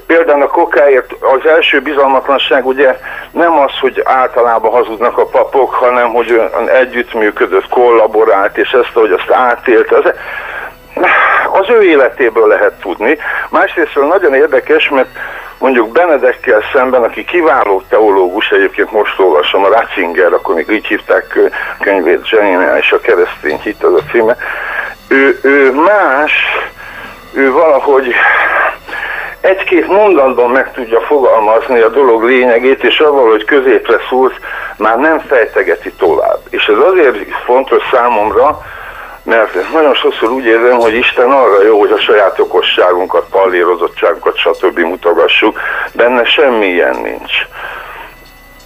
például a kokáért az első bizalmatlanság ugye nem az, hogy általában hazudnak a papok, hanem hogy együttműködött, kollaborált, és ezt, hogy azt átélt, az, az ő életéből lehet tudni. Másrészt nagyon érdekes, mert mondjuk Benedekkel szemben, aki kiváló teológus, egyébként most olvasom a Ratzinger, akkor még így hívták könyvét, Zsenina és a keresztény hit az a címe, ő, ő más, ő valahogy egy-két mondatban meg tudja fogalmazni a dolog lényegét, és avval, hogy középre szúrsz, már nem fejtegeti tovább. És ez azért fontos számomra, mert nagyon sokszor úgy érzem, hogy Isten arra jó, hogy a saját okosságunkat, pallírozottságunkat, stb. mutogassuk, benne semmi ilyen nincs.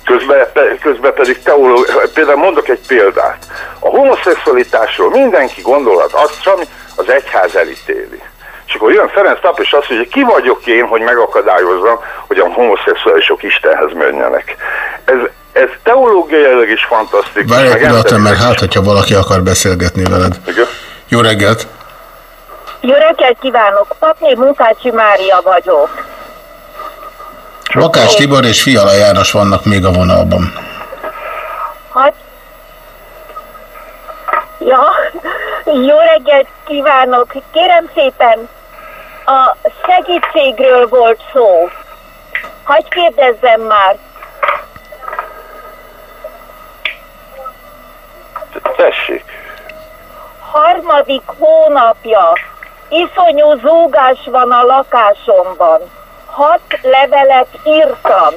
Közben, közben pedig teológ, például mondok egy példát. A homoszexualitásról mindenki gondolat azt, ami az egyház elítéli. És akkor jön Ferenc pap, és azt mondja, ki vagyok én, hogy megakadályozzam, hogy a homoszexuálisok Istenhez menjenek. Ez, ez teológiailag is fantasztikus. Várj egy pillanatra, mert hát, hogyha valaki akar beszélgetni veled. Igen? Jó reggelt! Jó reggelt kívánok! Papné Munkácsi Mária vagyok. Bakás Tibor és Fiala János vannak még a vonalban. Hát, ja, jó reggelt kívánok! Kérem szépen, a segítségről volt szó. Hagy kérdezzem már. Tessék. Harmadik hónapja. Iszonyú zúgás van a lakásomban. Hat levelet írtam.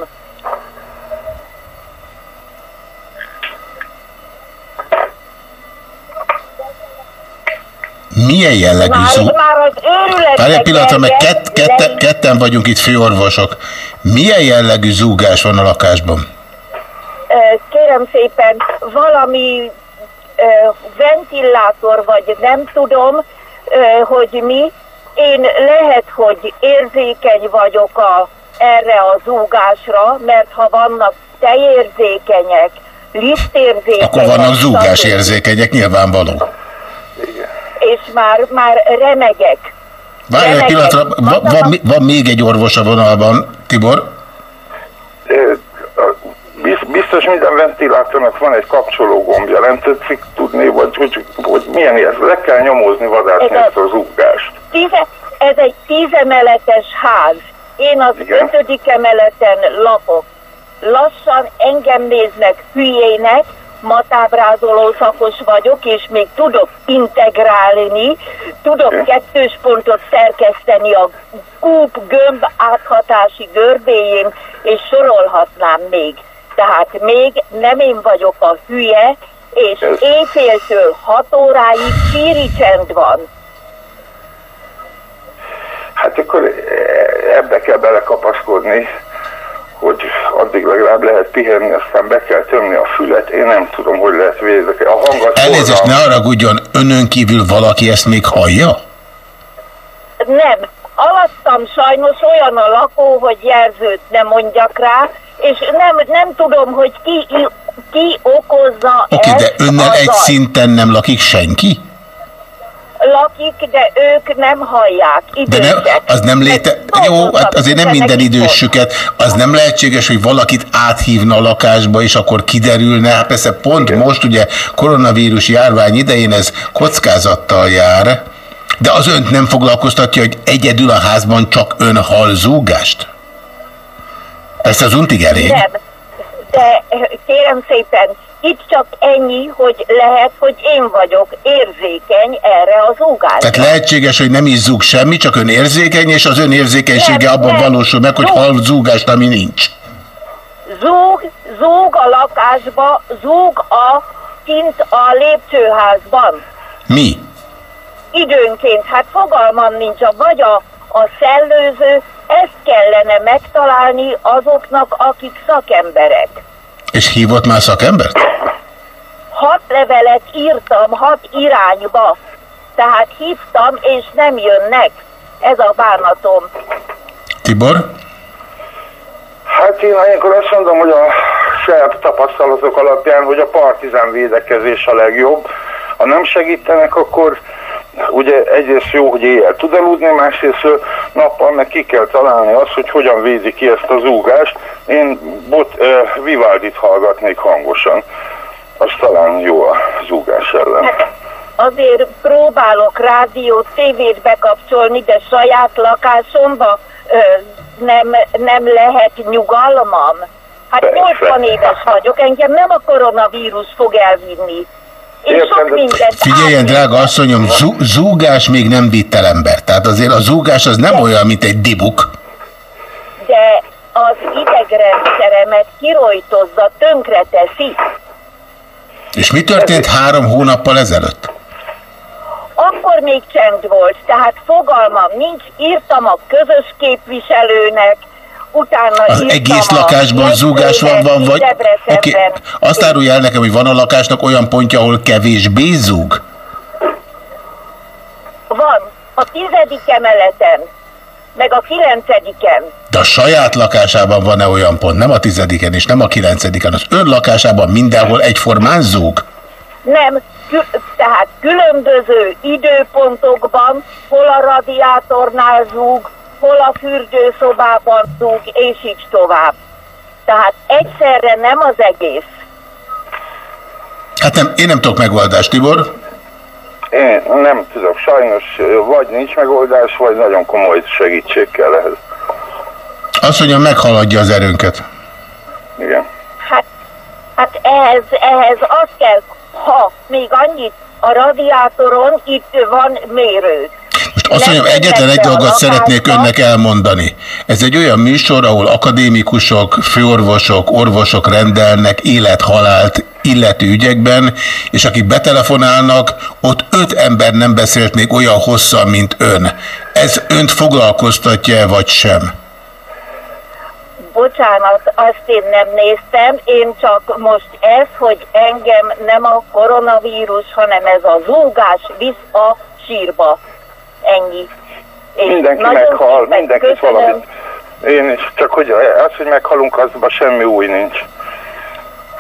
Milyen jellegű szó? Várj egy pillanatra, meg kett, kette, ketten vagyunk itt főorvosok. Milyen jellegű zúgás van a lakásban? Kérem szépen, valami ventilátor, vagy nem tudom, hogy mi. Én lehet, hogy érzékeny vagyok a, erre a zúgásra, mert ha vannak tejérzékenyek, lisztérzékenyek. Akkor vannak zúgás stb. érzékenyek, nyilvánvaló. És már, már remegek. Várj egy pillanatra, van, van, van még egy orvos a vonalban, Tibor? Biz- Biztos minden ventilátornak van egy kapcsoló gombja, nem tetszik tudni, vagy hogy, hogy milyen ez? Le kell nyomozni vadászni Ez ezt az uggást. Tíze, ez egy tízemeletes ház. Én az Igen. ötödik emeleten lakok. Lassan engem néznek hülyének, matábrázoló szakos vagyok, és még tudok integrálni, tudok kettős pontot szerkeszteni a kúp gömb áthatási görbéjén, és sorolhatnám még. Tehát még nem én vagyok a hülye, és éjféltől hat óráig síri csend van. Hát akkor ebbe kell belekapaszkodni, hogy addig legalább lehet pihenni, aztán be kell tömni a fület. Én nem tudom, hogy lehet védeni. A hang az Elnézést, ne haragudjon, önön kívül valaki ezt még hallja? Nem. Alattam sajnos olyan a lakó, hogy jelzőt nem mondjak rá, és nem, nem tudom, hogy ki, ki okozza Oké, ezt de önnel egy szinten nem lakik senki? Lakik, de ők nem hallják. De nem, Idősek. az nem léte... Jó, hát azért nem minden idősüket. Az nem lehetséges, hogy valakit áthívna a lakásba, és akkor kiderülne. Hát persze pont most ugye koronavírus járvány idején ez kockázattal jár, de az önt nem foglalkoztatja, hogy egyedül a házban csak ön hall zúgást? Persze az untig elég. Nem. De kérem szépen, itt csak ennyi, hogy lehet, hogy én vagyok érzékeny erre az ugásra. Tehát lehetséges, hogy nem is zúg semmi, csak ön érzékeny, és az ön érzékenysége Nem, abban nem. valósul meg, hogy hall zúgást, ami nincs. Zúg, zúg a lakásba, zúg a kint a lépcsőházban. Mi? Időnként, hát fogalmam nincs, a- vagy a, a szellőző, ezt kellene megtalálni azoknak, akik szakemberek. És hívott már szakembert? Hat levelet írtam, hat irányba, tehát hívtam, és nem jönnek. Ez a bánatom. Tibor? Hát én ilyenkor azt mondom, hogy a saját tapasztalatok alapján, hogy a partizán védekezés a legjobb. Ha nem segítenek, akkor ugye egyrészt jó, hogy éjjel tud aludni, másrészt nappal meg ki kell találni azt, hogy hogyan védi ki ezt az úgást. Én bot, uh, Vivaldit hallgatnék hangosan. Az talán jó a zúgás ellen. Azért próbálok rádiót, tévét bekapcsolni, de saját lakásomba ö, nem, nem lehet nyugalmam. Hát 80 éves vagyok, engem nem a koronavírus fog elvinni. Én sok mindent Figyeljen, drága asszonyom, zú, zúgás még nem vitt el ember. Tehát azért a zúgás az nem olyan, mint egy dibuk. de az idegrendszeremet kirojtozza, tönkre teszi. És mi történt három hónappal ezelőtt? Akkor még csend volt, tehát fogalmam nincs, írtam a közös képviselőnek, utána Az egész a lakásban zúgás van, van vagy? Oké, azt árulj el nekem, hogy van a lakásnak olyan pontja, ahol kevésbé zúg? Van, a tizedik emeleten, meg a kilencediken. De a saját lakásában van-e olyan pont? Nem a tizediken és nem a kilencediken. Az ön lakásában mindenhol egyformán zúg? Nem, tehát különböző időpontokban, hol a radiátornál zúg, hol a fürdőszobában zúg, és így tovább. Tehát egyszerre nem az egész. Hát nem, én nem tudok megoldást, Tibor. Én nem tudok, sajnos vagy nincs megoldás, vagy nagyon komoly segítség kell ehhez. Azt mondja, meghaladja az erőnket. Igen. Hát, hát ehhez, ehhez az kell, ha még annyit, a radiátoron itt van mérő. Most azt mondjam, egyetlen egy dolgot szeretnék önnek elmondani. Ez egy olyan műsor, ahol akadémikusok, főorvosok, orvosok rendelnek élet-halált illető ügyekben, és akik betelefonálnak, ott öt ember nem beszélt még olyan hosszan, mint ön. Ez önt foglalkoztatja vagy sem? Bocsánat, azt én nem néztem, én csak most ez, hogy engem nem a koronavírus, hanem ez a zúgás visz a sírba. Ennyi. És Mindenki meghal, köszönöm. valamit. Én is, csak hogy az, hogy meghalunk, azban semmi új nincs.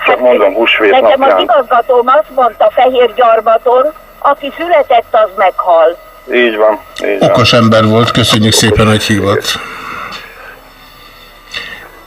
csak mondom, húsvét Nekem az napján. igazgatóm azt mondta Fehér Gyarmaton, aki született, az meghal. Így van, így van. Okos ember volt, köszönjük szépen, hogy hívott.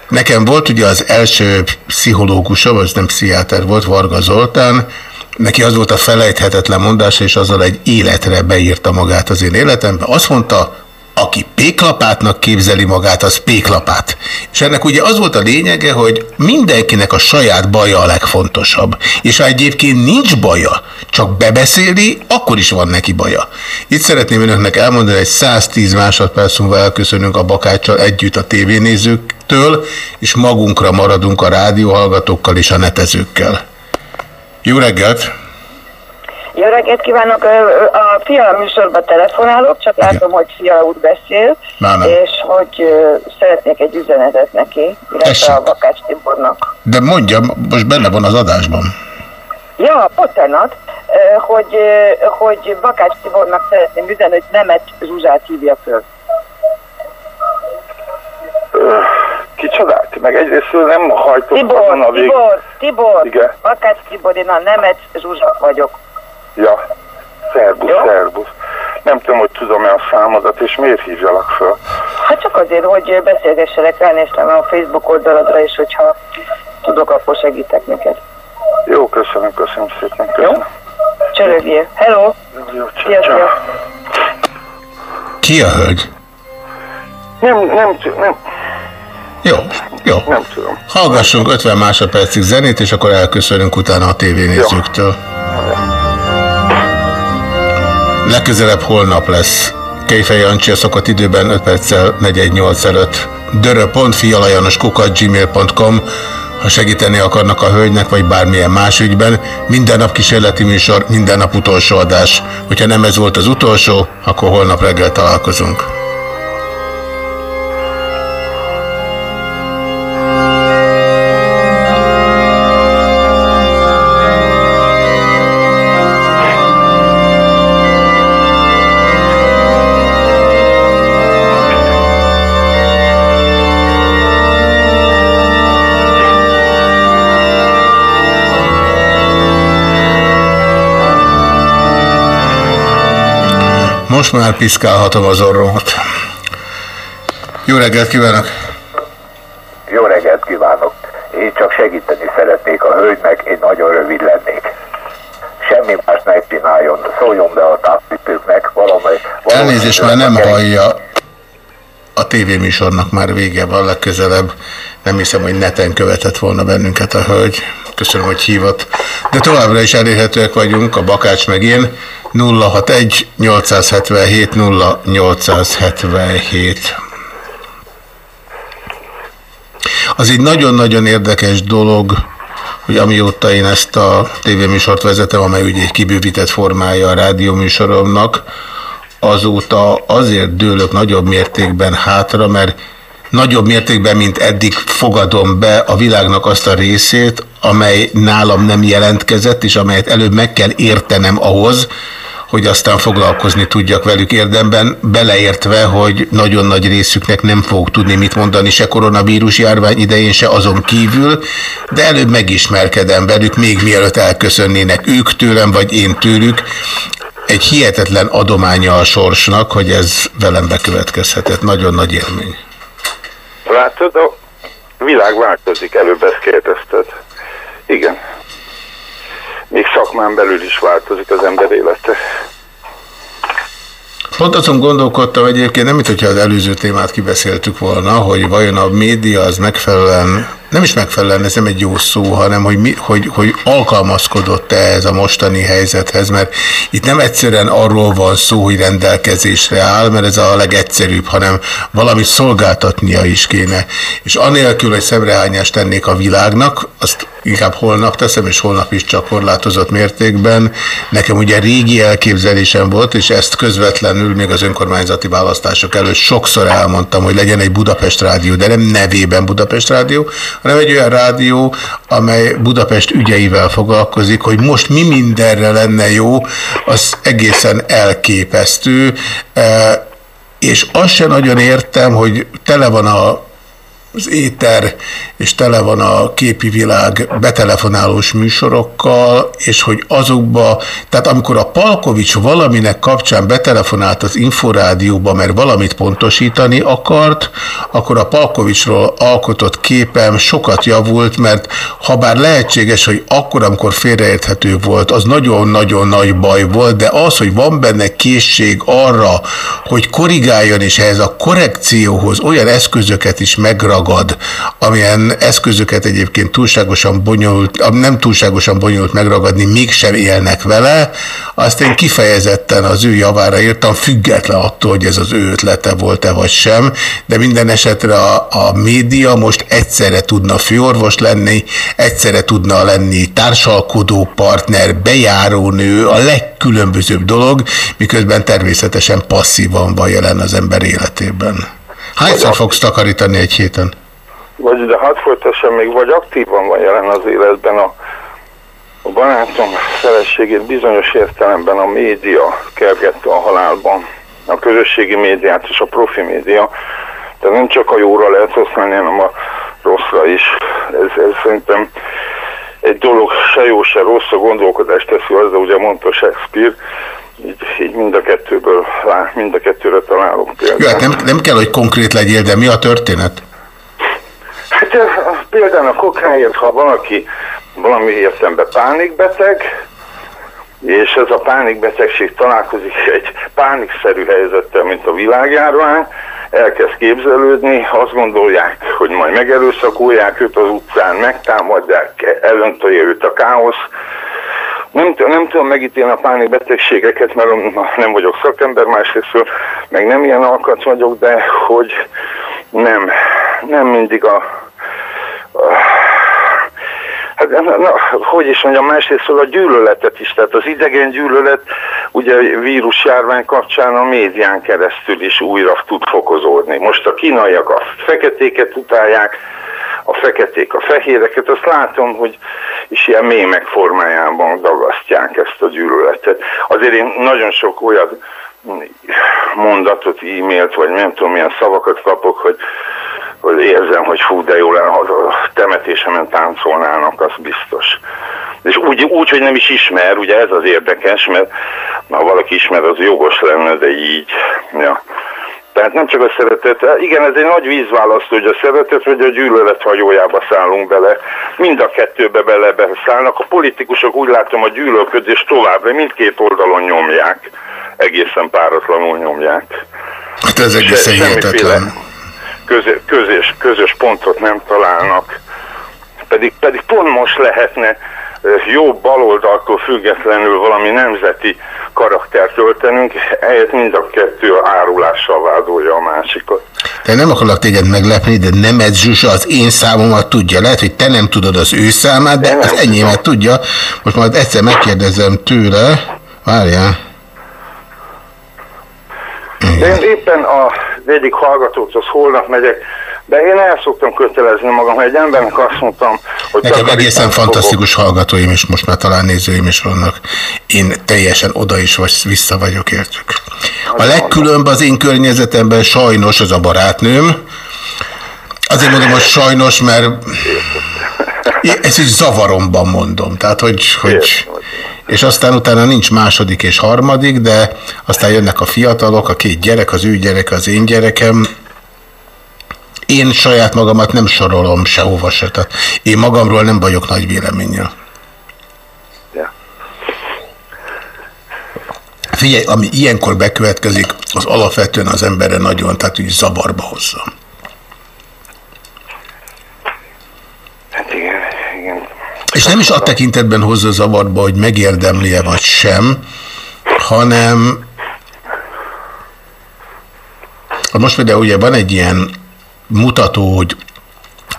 Nekem volt ugye az első pszichológusom, az nem pszichiáter volt, Varga Zoltán, neki az volt a felejthetetlen mondása, és azzal egy életre beírta magát az én életembe. Azt mondta, aki péklapátnak képzeli magát, az péklapát. És ennek ugye az volt a lényege, hogy mindenkinek a saját baja a legfontosabb. És ha egyébként nincs baja, csak bebeszéli, akkor is van neki baja. Itt szeretném önöknek elmondani, hogy 110 másodperc múlva elköszönünk a Bakáccsal együtt a tévénézőktől, és magunkra maradunk a rádióhallgatókkal és a netezőkkel. Jó reggelt! Jó reggelt kívánok! A Fiala műsorba telefonálok, csak látom, hogy Fiala úr beszél, Már nem. és hogy szeretnék egy üzenetet neki, illetve a Bakács Tibornak. De mondja, most benne van az adásban. Ja, bocsánat, hogy, hogy Bakács Tibornak szeretném üzenni, hogy Nemet Zsuzsát hívja föl. Ö, Kicsodát? Meg egyrészt nem hajtott azon Tibor, a vég... Tibor, Tibor, Igen. Bakács Tibor, én a Nemet Zsuzsa vagyok. Ja, szerbusz, szerbusz. Nem tudom, hogy tudom-e a számodat, és miért hívjalak föl. Hát csak azért, hogy beszélgessenek, ránéztem a Facebook oldaladra, és hogyha tudok, akkor segítek neked. Jó, köszönöm, köszönöm szépen, köszönöm. Csörögjél. Hello! Jó, szia. Ki a hölgy? Nem, nem, nem, Jó, jó. nem tudom. Hallgassunk 50 másodpercig zenét, és akkor elköszönünk utána a tévénézőktől. Legközelebb holnap lesz. Kejfej Jancsi a szokott időben 5 perccel 418 előtt. dörö.fialajanoskukat.gmail.com ha segíteni akarnak a hölgynek, vagy bármilyen más ügyben, minden nap kísérleti műsor, minden nap utolsó adás. Hogyha nem ez volt az utolsó, akkor holnap reggel találkozunk. Most már piszkálhatom az orromat. Jó reggelt kívánok! Jó reggelt kívánok! Én csak segíteni szeretnék a hölgynek, én nagyon rövid lennék. Semmi más ne csináljon, szóljon be a távfűtőknek, valamely... Elnézést már nem hallja. A tévéműsornak már vége van legközelebb. Nem hiszem, hogy neten követett volna bennünket a hölgy. Köszönöm, hogy hívott. De továbbra is elérhetőek vagyunk, a Bakács meg én. 061 877 0877. Az egy nagyon-nagyon érdekes dolog, hogy amióta én ezt a tévéműsort vezetem, amely ugye egy kibővített formája a rádióműsoromnak, azóta azért dőlök nagyobb mértékben hátra, mert nagyobb mértékben, mint eddig fogadom be a világnak azt a részét, amely nálam nem jelentkezett, és amelyet előbb meg kell értenem ahhoz, hogy aztán foglalkozni tudjak velük érdemben, beleértve, hogy nagyon nagy részüknek nem fogok tudni mit mondani se koronavírus járvány idején, se azon kívül, de előbb megismerkedem velük, még mielőtt elköszönnének ők tőlem, vagy én tőlük. Egy hihetetlen adománya a sorsnak, hogy ez velem bekövetkezhetett. Nagyon nagy élmény. Látod, a világ változik, előbb ezt kérdezted. Igen. Még szakmán belül is változik az ember élete. Pont azon gondolkodtam egyébként, nem mint hogyha az előző témát kibeszéltük volna, hogy vajon a média az megfelelően, nem is megfelelően, ez nem egy jó szó, hanem hogy, mi, hogy, hogy alkalmazkodott-e ez a mostani helyzethez, mert itt nem egyszerűen arról van szó, hogy rendelkezésre áll, mert ez a legegyszerűbb, hanem valamit szolgáltatnia is kéne. És anélkül, hogy szemrehányást tennék a világnak, azt inkább holnap teszem, és holnap is csak korlátozott mértékben. Nekem ugye régi elképzelésem volt, és ezt közvetlenül még az önkormányzati választások előtt sokszor elmondtam, hogy legyen egy Budapest rádió, de nem nevében Budapest rádió, hanem egy olyan rádió, amely Budapest ügyeivel foglalkozik, hogy most mi mindenre lenne jó, az egészen elképesztő, és azt se nagyon értem, hogy tele van a az éter, és tele van a képi világ betelefonálós műsorokkal, és hogy azokba, tehát amikor a Palkovics valaminek kapcsán betelefonált az Inforádióba, mert valamit pontosítani akart, akkor a Palkovicsról alkotott képem sokat javult, mert ha bár lehetséges, hogy akkor, amikor félreérthető volt, az nagyon-nagyon nagy baj volt, de az, hogy van benne készség arra, hogy korrigáljon, és ehhez a korrekcióhoz olyan eszközöket is megragad, amilyen eszközöket egyébként túlságosan bonyolult, nem túlságosan bonyolult megragadni, mégsem élnek vele, azt én kifejezetten az ő javára írtam, független attól, hogy ez az ő ötlete volt-e vagy sem, de minden esetre a, a média most egyszerre tudna főorvos lenni, egyszerre tudna lenni társalkodó partner, bejárónő, a legkülönbözőbb dolog, miközben természetesen passzívan van jelen az ember életében. Hányszor fogsz takarítani egy héten? Vagy de hát folytassam még, vagy aktívan van jelen az életben a, a barátom feleségét bizonyos értelemben a média kergette a halálban. A közösségi médiát és a profi média. Tehát nem csak a jóra lehet használni, hanem a rosszra is. Ez, ez szerintem egy dolog se jó, se rossz, a gondolkodást teszi az, de ugye mondta Shakespeare, így, így mind a kettőből, mind a kettőre találunk példát. Jó, hát nem, nem kell, hogy konkrét legyél, de mi a történet? Hát például a kokáért, ha valaki valami értemben pánikbeteg, és ez a pánikbetegség találkozik egy pánikszerű helyzettel, mint a világjárvány, elkezd képzelődni, azt gondolják, hogy majd megerőszakolják őt az utcán, megtámadják, elöntöje őt a káosz. Nem, nem tudom megítélni a pánikbetegségeket, mert nem vagyok szakember, másrészt meg nem ilyen alkat vagyok, de hogy nem, nem mindig a, a Hát, na, hogy is mondjam, másrészt a gyűlöletet is, tehát az idegen gyűlölet ugye vírusjárvány kapcsán a médián keresztül is újra tud fokozódni. Most a kínaiak a feketéket utálják, a feketék a fehéreket, azt látom, hogy is ilyen mémek formájában dagasztják ezt a gyűlöletet. Azért én nagyon sok olyan mondatot, e-mailt, vagy nem tudom milyen szavakat kapok, hogy érzem, hogy fú, de jó lenne, ha a temetésemen táncolnának, az biztos. És úgy, úgy, hogy nem is ismer, ugye ez az érdekes, mert ha valaki ismer, az jogos lenne, de így, ja. Tehát nem csak a szeretet, igen, ez egy nagy vízválasztó, hogy a szeretet vagy a gyűlölet hajójába szállunk bele. Mind a kettőbe bele szállnak. A politikusok úgy látom a gyűlölködés továbbra mindkét oldalon nyomják. Egészen páratlanul nyomják. Hát ez egészen hihetetlen közös, közös, közös pontot nem találnak. Pedig, pedig pont most lehetne jó baloldaltól függetlenül valami nemzeti karaktert töltenünk, ehhez mind a kettő árulással vádolja a másikat. De nem akarok téged meglepni, de Nemet Zsuzsa az én számomat tudja. Lehet, hogy te nem tudod az ő számát, de az enyémet tudja. Most majd egyszer megkérdezem tőle. Várjál. De én éppen a egyik hallgatókhoz holnap megyek, de én el szoktam kötelezni magam, hogy egy embernek azt mondtam, hogy... Nekem egészen fantasztikus fogok. hallgatóim is, most már talán nézőim is vannak. Én teljesen oda is vagy vissza vagyok értük. A legkülönbb az én környezetemben sajnos az a barátnőm. Azért mondom, hogy sajnos, mert ezt is zavaromban mondom. Tehát, hogy, hogy és aztán utána nincs második és harmadik, de aztán jönnek a fiatalok, a két gyerek, az ő gyerek, az én gyerekem. Én saját magamat nem sorolom sehova se, tehát én magamról nem vagyok nagy véleménnyel. Figyelj, ami ilyenkor bekövetkezik, az alapvetően az emberre nagyon, tehát úgy zavarba hozza. Hát igen, igen. És nem is a tekintetben hozza zavarba, hogy megérdemli-e vagy sem, hanem most például ugye van egy ilyen mutató, hogy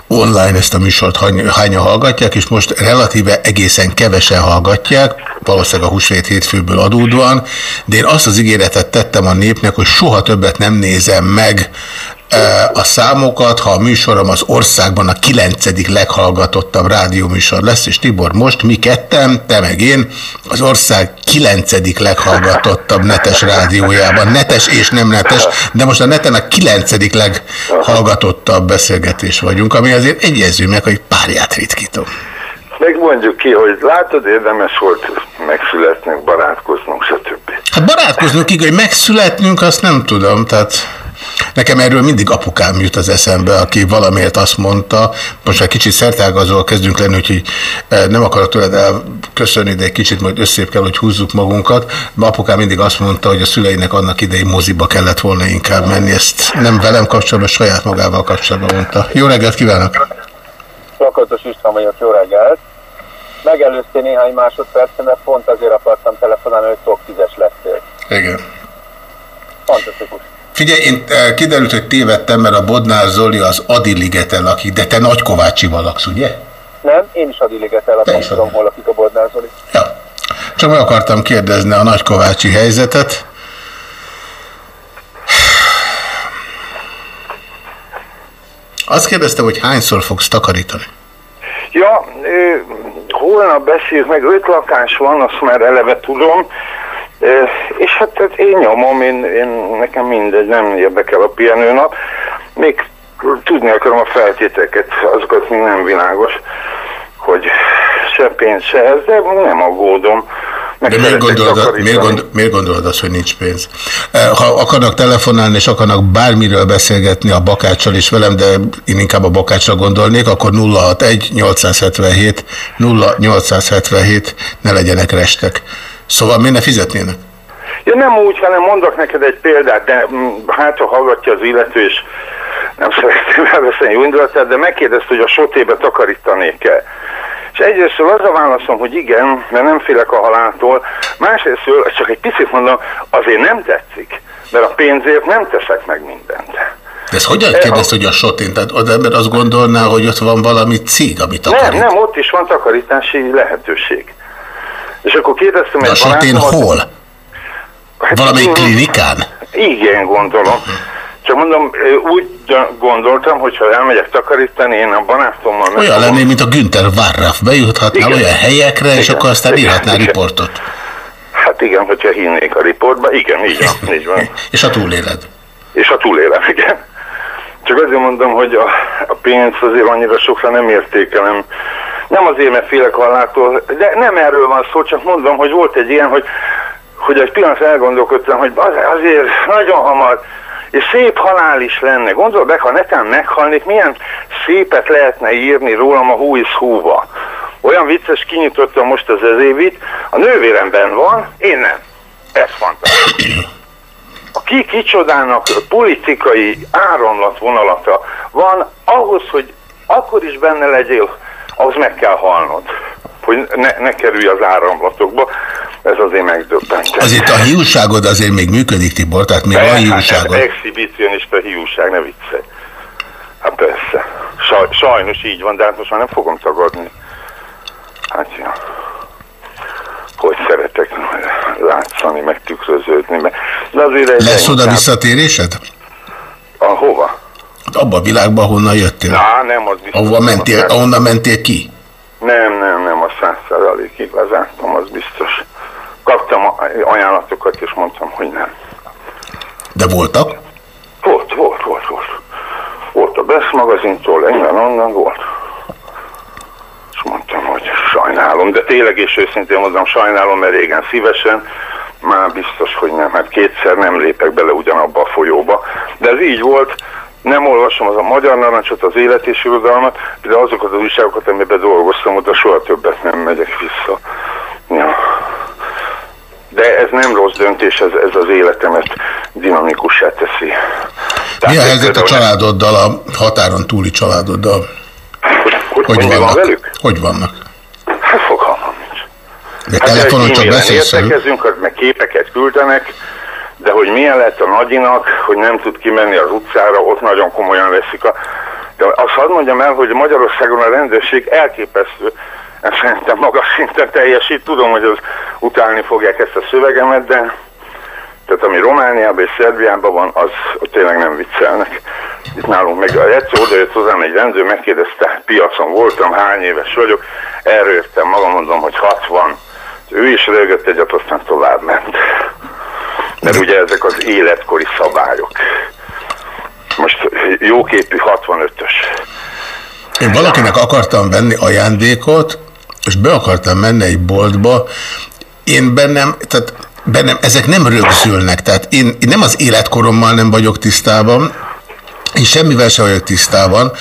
online ezt a műsort hányan hallgatják, és most relatíve egészen kevesen hallgatják, valószínűleg a húsvét hétfőből adódóan, de én azt az ígéretet tettem a népnek, hogy soha többet nem nézem meg a számokat, ha a műsorom az országban a kilencedik leghallgatottabb rádióműsor lesz, és Tibor, most mi ketten, te meg én, az ország kilencedik leghallgatottabb netes rádiójában, netes és nem netes, de most a neten a kilencedik leghallgatottabb beszélgetés vagyunk, ami azért egyező meg, hogy párját ritkítom. Meg mondjuk ki, hogy látod, érdemes volt megszületnünk, barátkoznunk, stb. Hát barátkoznunk így, hogy megszületnünk, azt nem tudom, tehát... Nekem erről mindig apukám jut az eszembe, aki valamiért azt mondta, most már kicsit szertágazol kezdünk lenni, úgyhogy eh, nem akarok tőled elköszönni, de egy kicsit majd összép kell, hogy húzzuk magunkat. De apukám mindig azt mondta, hogy a szüleinek annak idején moziba kellett volna inkább menni. Ezt nem velem kapcsolatban, saját magával kapcsolatban mondta. Jó reggelt kívánok! Lakatos István vagyok, jó reggelt! Megelőztél néhány másodpercen, mert pont azért akartam telefonálni, hogy top 10-es lettél. Igen. Fantasztikus. Figyelj, én eh, kiderült, hogy tévedtem, mert a Bodnár Zoli az Adi ligeten lakik, de te Nagykovácsival laksz, ugye? Nem, én is Adi ligeten lakom, tudom, hol lakik a Bodnár Zoli. Csak meg akartam kérdezni a Nagykovácsi helyzetet. Azt kérdeztem, hogy hányszor fogsz takarítani? Ja, holnap beszéljük meg, öt lakás van, azt már eleve tudom, és hát, hát én nyomom, én, én, nekem mindegy, nem érdekel a pihenőnap. Még tudni akarom a feltételeket, azokat még nem világos, hogy se pénz, se ez, de nem aggódom. Meg De miért gondolod, miért, gond, miért gondolod azt, hogy nincs pénz? Ha akarnak telefonálni, és akarnak bármiről beszélgetni a Bakáccsal is velem, de én inkább a Bakácsra gondolnék, akkor 061 877 0877 ne legyenek restek. Szóval miért ne fizetnének? Ja nem úgy, hanem mondok neked egy példát, de mm, hát ha hallgatja az illető, és nem szeretném elveszeni jó indulatát, de megkérdezte, hogy a sotébe takarítanék-e. És egyrészt az a válaszom, hogy igen, mert nem félek a haláltól, másrészt csak egy picit mondom, azért nem tetszik, mert a pénzért nem teszek meg mindent. De ez hogyan kérdezte, hogy a sotén? Tehát az ember azt gondolná, hogy ott van valami cég, amit Nem, takarít. nem, ott is van takarítási lehetőség. És akkor kérdeztem egy sotén barátomat- hol? Valamelyik én- klinikán? Igen, gondolom. Csak mondom, úgy gondoltam, hogy ha elmegyek takarítani, én a barátommal Olyan fogom- lenné, mint a Günther Warraff. Bejuthatnál Igen. olyan helyekre, és Igen. akkor aztán Igen. írhatnál Igen. riportot. Hát igen, hogyha hinnék a riportba, igen, így van, így van. És a túléled. És a túlélem, igen. Csak azért mondom, hogy a, a pénzt azért annyira sokra nem értékelem. Nem azért, mert félek hallától, de nem erről van szó, csak mondom, hogy volt egy ilyen, hogy, hogy egy pillanat elgondolkodtam, hogy az, azért nagyon hamar, és szép halál is lenne. Gondolj be, ha netán meghalnék, milyen szépet lehetne írni rólam a Who is Who-ba. Olyan vicces, kinyitottam most az ezévit, a nővéremben van, én nem. Ez fantasztikus. A ki kicsodának politikai áramlatvonalata van, ahhoz, hogy akkor is benne legyél, ahhoz meg kell halnod, hogy ne, ne kerülj az áramlatokba. Ez azért megdöbbentő. Azért a hiúságod azért még működik, Tibor, tehát még van Persze, hiúságod. hát Exhibicionista hiúság, ne viccelj. Hát persze. Saj, sajnos így van, de hát most már nem fogom tagadni. Hát ja. Hogy szeretek látszani, meg tükröződni. Meg. De azért Lesz oda visszatérésed? A hova? Hát Abba a világba, ahonnan jöttél. Na, nem, az biztos. Ahova mentél, nem. ahonnan mentél ki? Nem, nem, nem, a száz százalékig lezártam, az biztos. Kaptam ajánlatokat, és mondtam, hogy nem. De voltak? Volt, volt, volt, volt. Volt a Best magazintól, innen, onnan volt. És mondtam, hogy sajnálom, de tényleg és őszintén mondom, sajnálom, mert régen szívesen, már biztos, hogy nem, hát kétszer nem lépek bele ugyanabba a folyóba. De ez így volt, nem olvasom az a Magyar Narancsot, az Élet és Irodalmat, de azokat az újságokat, amiben dolgoztam, oda soha többet nem megyek vissza. Ja. De ez nem rossz döntés, ez, ez az életemet dinamikussá teszi. Mi a hogy helyzet a családoddal, a határon túli családoddal? Hogy, hogy van vannak? velük? Hogy vannak? Hát fogalmam nincs. De telefonon csak beszélsz értekezünk, meg képeket küldenek, de hogy milyen lett a nagyinak, hogy nem tud kimenni az utcára, ott nagyon komolyan veszik a... De azt hadd mondjam el, hogy Magyarországon a rendőrség elképesztő, szerintem magas szinten teljesít, tudom, hogy az utálni fogják ezt a szövegemet, de tehát ami Romániában és Szerbiában van, az ott tényleg nem viccelnek. itt nálunk meg egyszer oda jött hozzám egy rendőr, megkérdezte, piacon voltam, hány éves vagyok, erről jöttem magam, mondom, hogy 60. Ő is rögött egyet, aztán tovább ment. Mert ugye ezek az életkori szabályok. Most jóképű 65-ös. Én valakinek akartam venni ajándékot, és be akartam menni egy boltba, én bennem, tehát bennem ezek nem rögzülnek, tehát én, én nem az életkorommal nem vagyok tisztában, én semmivel sem vagyok tisztában,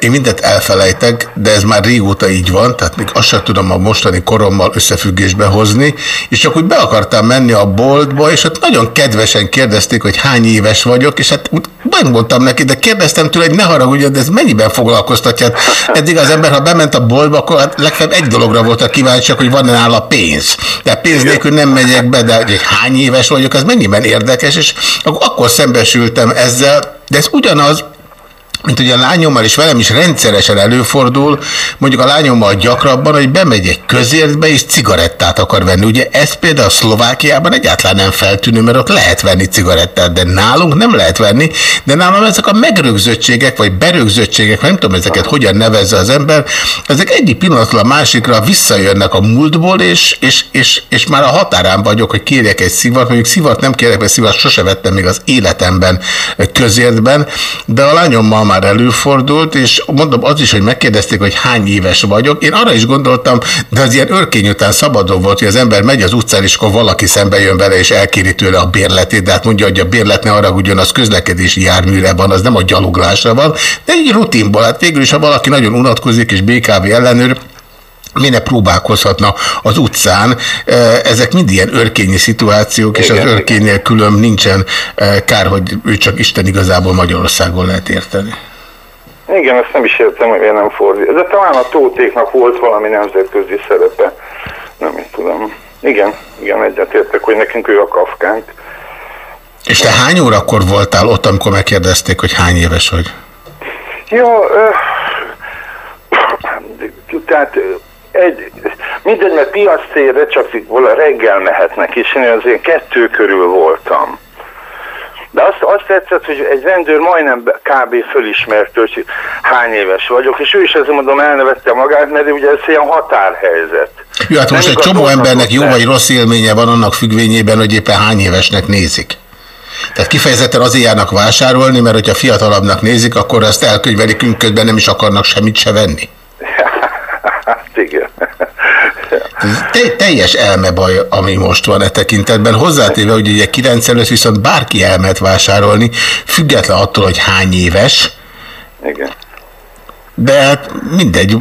én mindent elfelejtek, de ez már régóta így van, tehát még azt sem tudom a mostani korommal összefüggésbe hozni, és csak úgy be akartam menni a boltba, és ott nagyon kedvesen kérdezték, hogy hány éves vagyok, és hát mondtam neki, de kérdeztem tőle, hogy ne haragudjon, de ez mennyiben foglalkoztatja? Hát eddig az ember, ha bement a boltba, akkor hát legfeljebb egy dologra voltak kíváncsiak, hogy van-e nála pénz. De pénz nélkül nem megyek be, de hogy hány éves vagyok, az mennyiben érdekes, és akkor szembesültem ezzel, de ez ugyanaz, mint hogy a lányommal és velem is rendszeresen előfordul, mondjuk a lányommal gyakrabban, hogy bemegy egy közértbe és cigarettát akar venni. Ugye ez például Szlovákiában egyáltalán nem feltűnő, mert ott lehet venni cigarettát, de nálunk nem lehet venni, de nálam ezek a megrögzöttségek, vagy berögzöttségek, nem tudom ezeket hogyan nevezze az ember, ezek egyik pillanatról a másikra visszajönnek a múltból, és, és, és, és már a határán vagyok, hogy kérjek egy szivat, mondjuk szivat nem kérek, mert szivat sose vettem még az életemben közértben, de a lányommal már előfordult, és mondom az is, hogy megkérdezték, hogy hány éves vagyok. Én arra is gondoltam, de az ilyen örkény után szabadon volt, hogy az ember megy az utcán, és akkor valaki szembe jön vele, és elkéri tőle a bérletét, de hát mondja, hogy a bérlet ne arra ugyan az közlekedési járműre van, az nem a gyaloglásra van, de egy rutinból, hát végül is, ha valaki nagyon unatkozik, és BKV ellenőr, minek próbálkozhatna az utcán. Ezek mind ilyen örkényi szituációk, igen, és az örkénynél külön nincsen kár, hogy ő csak Isten igazából Magyarországon lehet érteni. Igen, ezt nem is értem, hogy nem fordít. De talán a tótéknak volt valami nemzetközi szerepe. Nem is tudom. Igen, igen, egyetértek, hogy nekünk ő a kafkánk. És te hány órakor voltál ott, amikor megkérdezték, hogy hány éves vagy? Ja, ö, tehát egy, mindegy, mert piac célra csak reggel mehetnek, és én azért kettő körül voltam. De azt, azt tetszett, hogy egy rendőr majdnem kb. fölismert, hogy hány éves vagyok, és ő is ezzel mondom elnevette magát, mert ugye ez ilyen határhelyzet. Jó, hát most egy csomó embernek jó vagy rossz élménye van annak függvényében, hogy éppen hány évesnek nézik. Tehát kifejezetten azért járnak vásárolni, mert hogyha fiatalabbnak nézik, akkor ezt elkönyvelik, közben nem is akarnak semmit se venni. igen. Te, teljes elmebaj, ami most van e tekintetben. Hozzátéve, hogy ugye 9 előtt viszont bárki elmet vásárolni, független attól, hogy hány éves. Igen. De hát mindegy,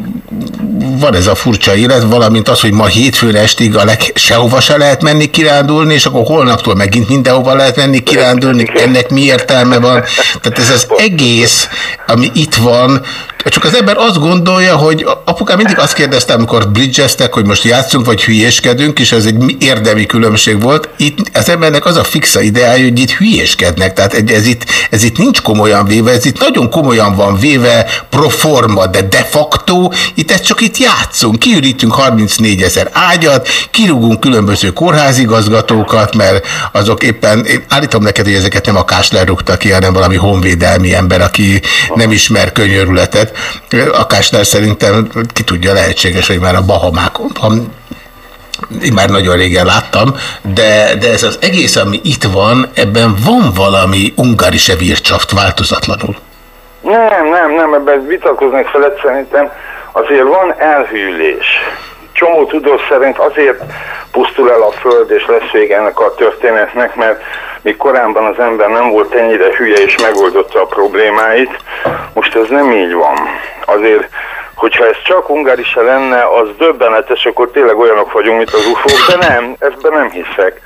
van ez a furcsa élet, valamint az, hogy ma hétfőn estig a leg, sehova se lehet menni kirándulni, és akkor holnaptól megint mindenhova lehet menni kirándulni, ennek mi értelme van. Tehát ez az egész, ami itt van, csak az ember azt gondolja, hogy apukám mindig azt kérdezte, amikor bridgeztek, hogy most játszunk, vagy hülyéskedünk, és ez egy érdemi különbség volt. Itt az embernek az a fixa ideája, hogy itt hülyéskednek. Tehát ez itt, ez itt nincs komolyan véve, ez itt nagyon komolyan van véve, pro forma, de de facto, itt ez csak itt játszunk. Kiürítünk 34 ezer ágyat, kirúgunk különböző kórházigazgatókat, mert azok éppen, én állítom neked, hogy ezeket nem a Kásler rúgta ki, hanem valami honvédelmi ember, aki nem ismer könyörületet. A Kásler szerintem ki tudja, lehetséges, hogy már a Bahamákon van, én már nagyon régen láttam, de, de ez az egész, ami itt van, ebben van valami ungarise vircsaft változatlanul. Nem, nem, nem, ebben vitatkoznak felett szerintem azért van elhűlés. Csomó tudós szerint azért pusztul el a Föld, és lesz vége ennek a történetnek, mert míg korábban az ember nem volt ennyire hülye, és megoldotta a problémáit, most ez nem így van. Azért hogyha ez csak Ungarise lenne, az döbbenetes, akkor tényleg olyanok vagyunk, mint az ufók, de nem, ebben nem hiszek.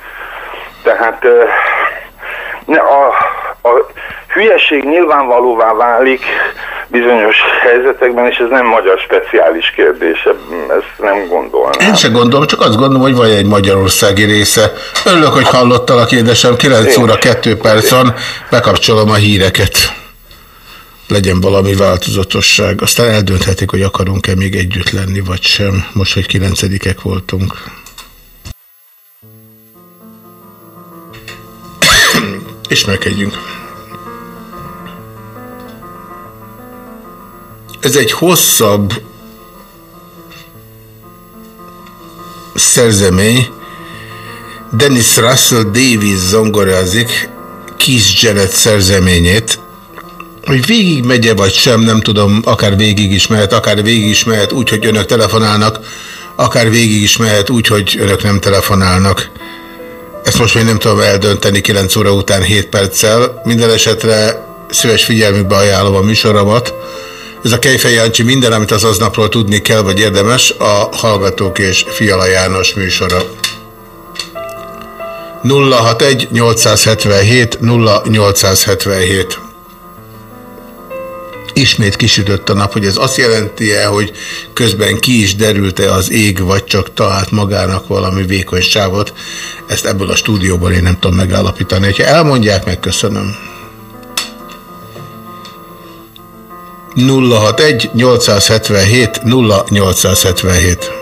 Tehát ne, a, a hülyeség nyilvánvalóvá válik bizonyos helyzetekben, és ez nem magyar speciális kérdés, ezt nem gondolnám. Én se gondolom, csak azt gondolom, hogy van egy magyarországi része. Örülök, hogy hallottalak, édesem, 9 óra 2 perc van, bekapcsolom a híreket. Legyen valami változatosság. Aztán eldönthetik, hogy akarunk-e még együtt lenni, vagy sem. Most, hogy kilencedikek voltunk. Ismerkedjünk. Ez egy hosszabb szerzemény. Dennis Russell Davis zongorázik Kiss Janet szerzeményét, hogy végig megye vagy sem, nem tudom, akár végig is mehet, akár végig is mehet úgy, hogy önök telefonálnak, akár végig is mehet úgy, hogy önök nem telefonálnak. Ezt most még nem tudom eldönteni 9 óra után 7 perccel. Minden esetre szíves figyelmükbe ajánlom a műsoromat. Ez a Kejfej Jancsi minden, amit az aznapról tudni kell, vagy érdemes, a Hallgatók és Fiala János műsora. 061 877 0877 Ismét kisütött a nap, hogy ez azt jelenti-e, hogy közben ki is derült-e az ég, vagy csak talált magának valami vékony sávot. Ezt ebből a stúdióban én nem tudom megállapítani. Ha elmondják, megköszönöm. 061 877 0877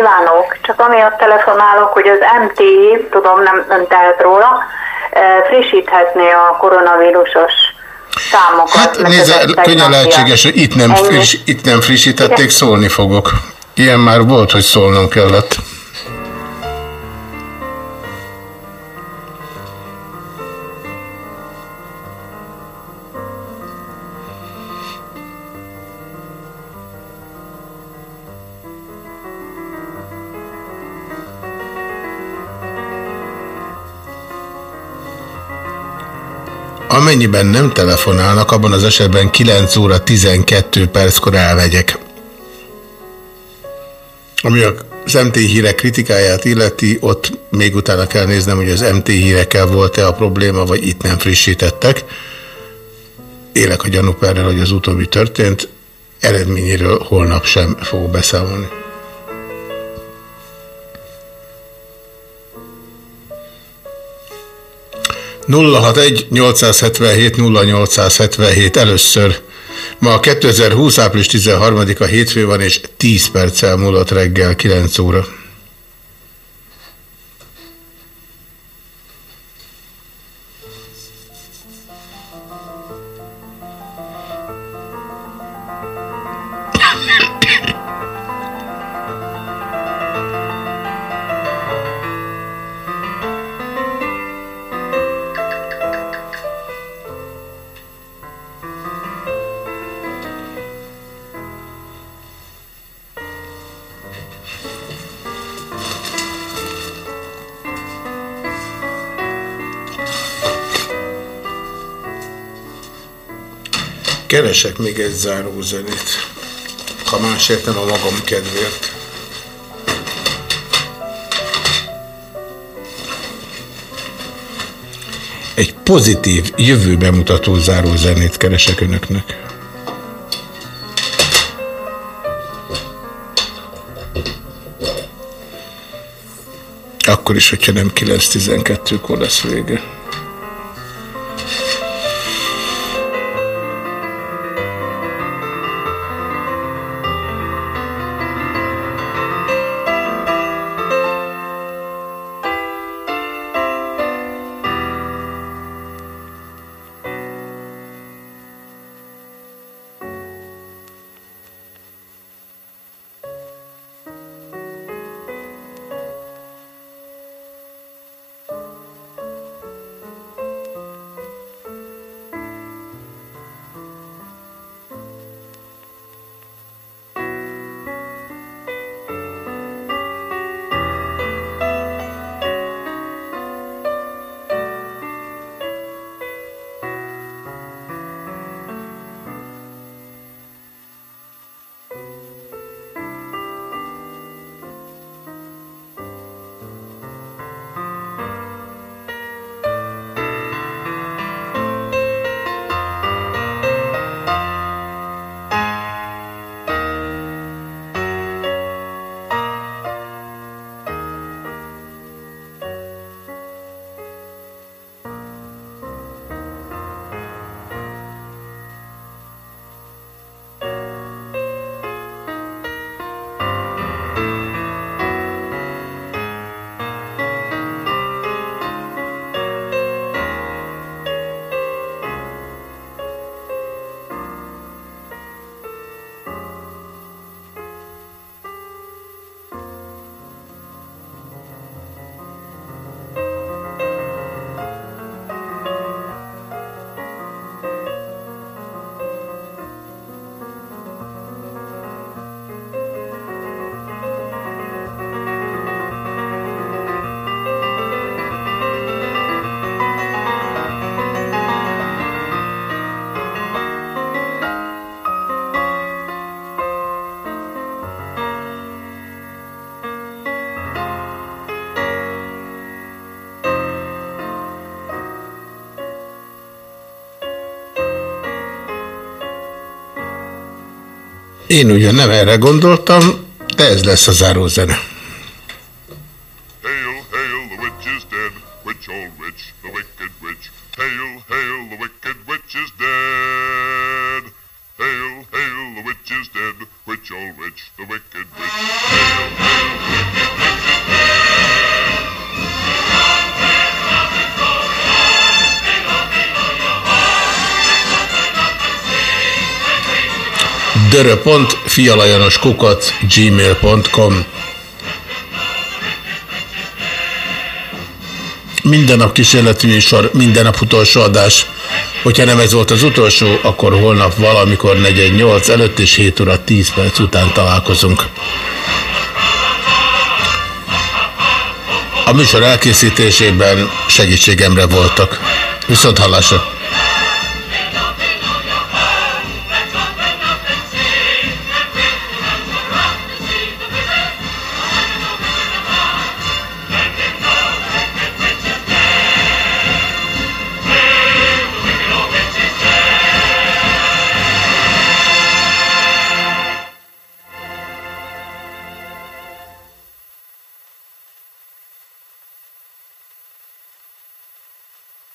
kívánok! Csak amiatt telefonálok, hogy az MTI, tudom, nem ön tehet róla, eh, frissíthetné a koronavírusos számokat. Hát nézze, könnyen lehetséges, hogy itt nem, friss, itt nem frissítették, Igen. szólni fogok. Ilyen már volt, hogy szólnom kellett. Amennyiben nem telefonálnak, abban az esetben 9 óra 12 perckor elmegyek. Ami az MT hírek kritikáját illeti, ott még utána kell néznem, hogy az MT hírekkel volt-e a probléma, vagy itt nem frissítettek. Élek a gyanúperrel, hogy az utóbbi történt. Eredményéről holnap sem fogok beszámolni. 061 877 0877 először. Ma a 2020 április 13-a hétfő van, és 10 perccel múlott reggel 9 óra. Keresek még egy zárózenét, ha másért nem a magam kedvéért. Egy pozitív, jövőbe mutató zárózenét keresek önöknek. Akkor is, hogyha nem 9.12-kor lesz vége. Én ugyan nem erre gondoltam, de ez lesz a zárózene. Dead. dörö.fialajanoskukat gmail.com Minden nap kísérleti műsor, minden nap utolsó adás. Hogyha nem ez volt az utolsó, akkor holnap valamikor 418 előtt és 7 óra 10 perc után találkozunk. A műsor elkészítésében segítségemre voltak. Viszont hallásra!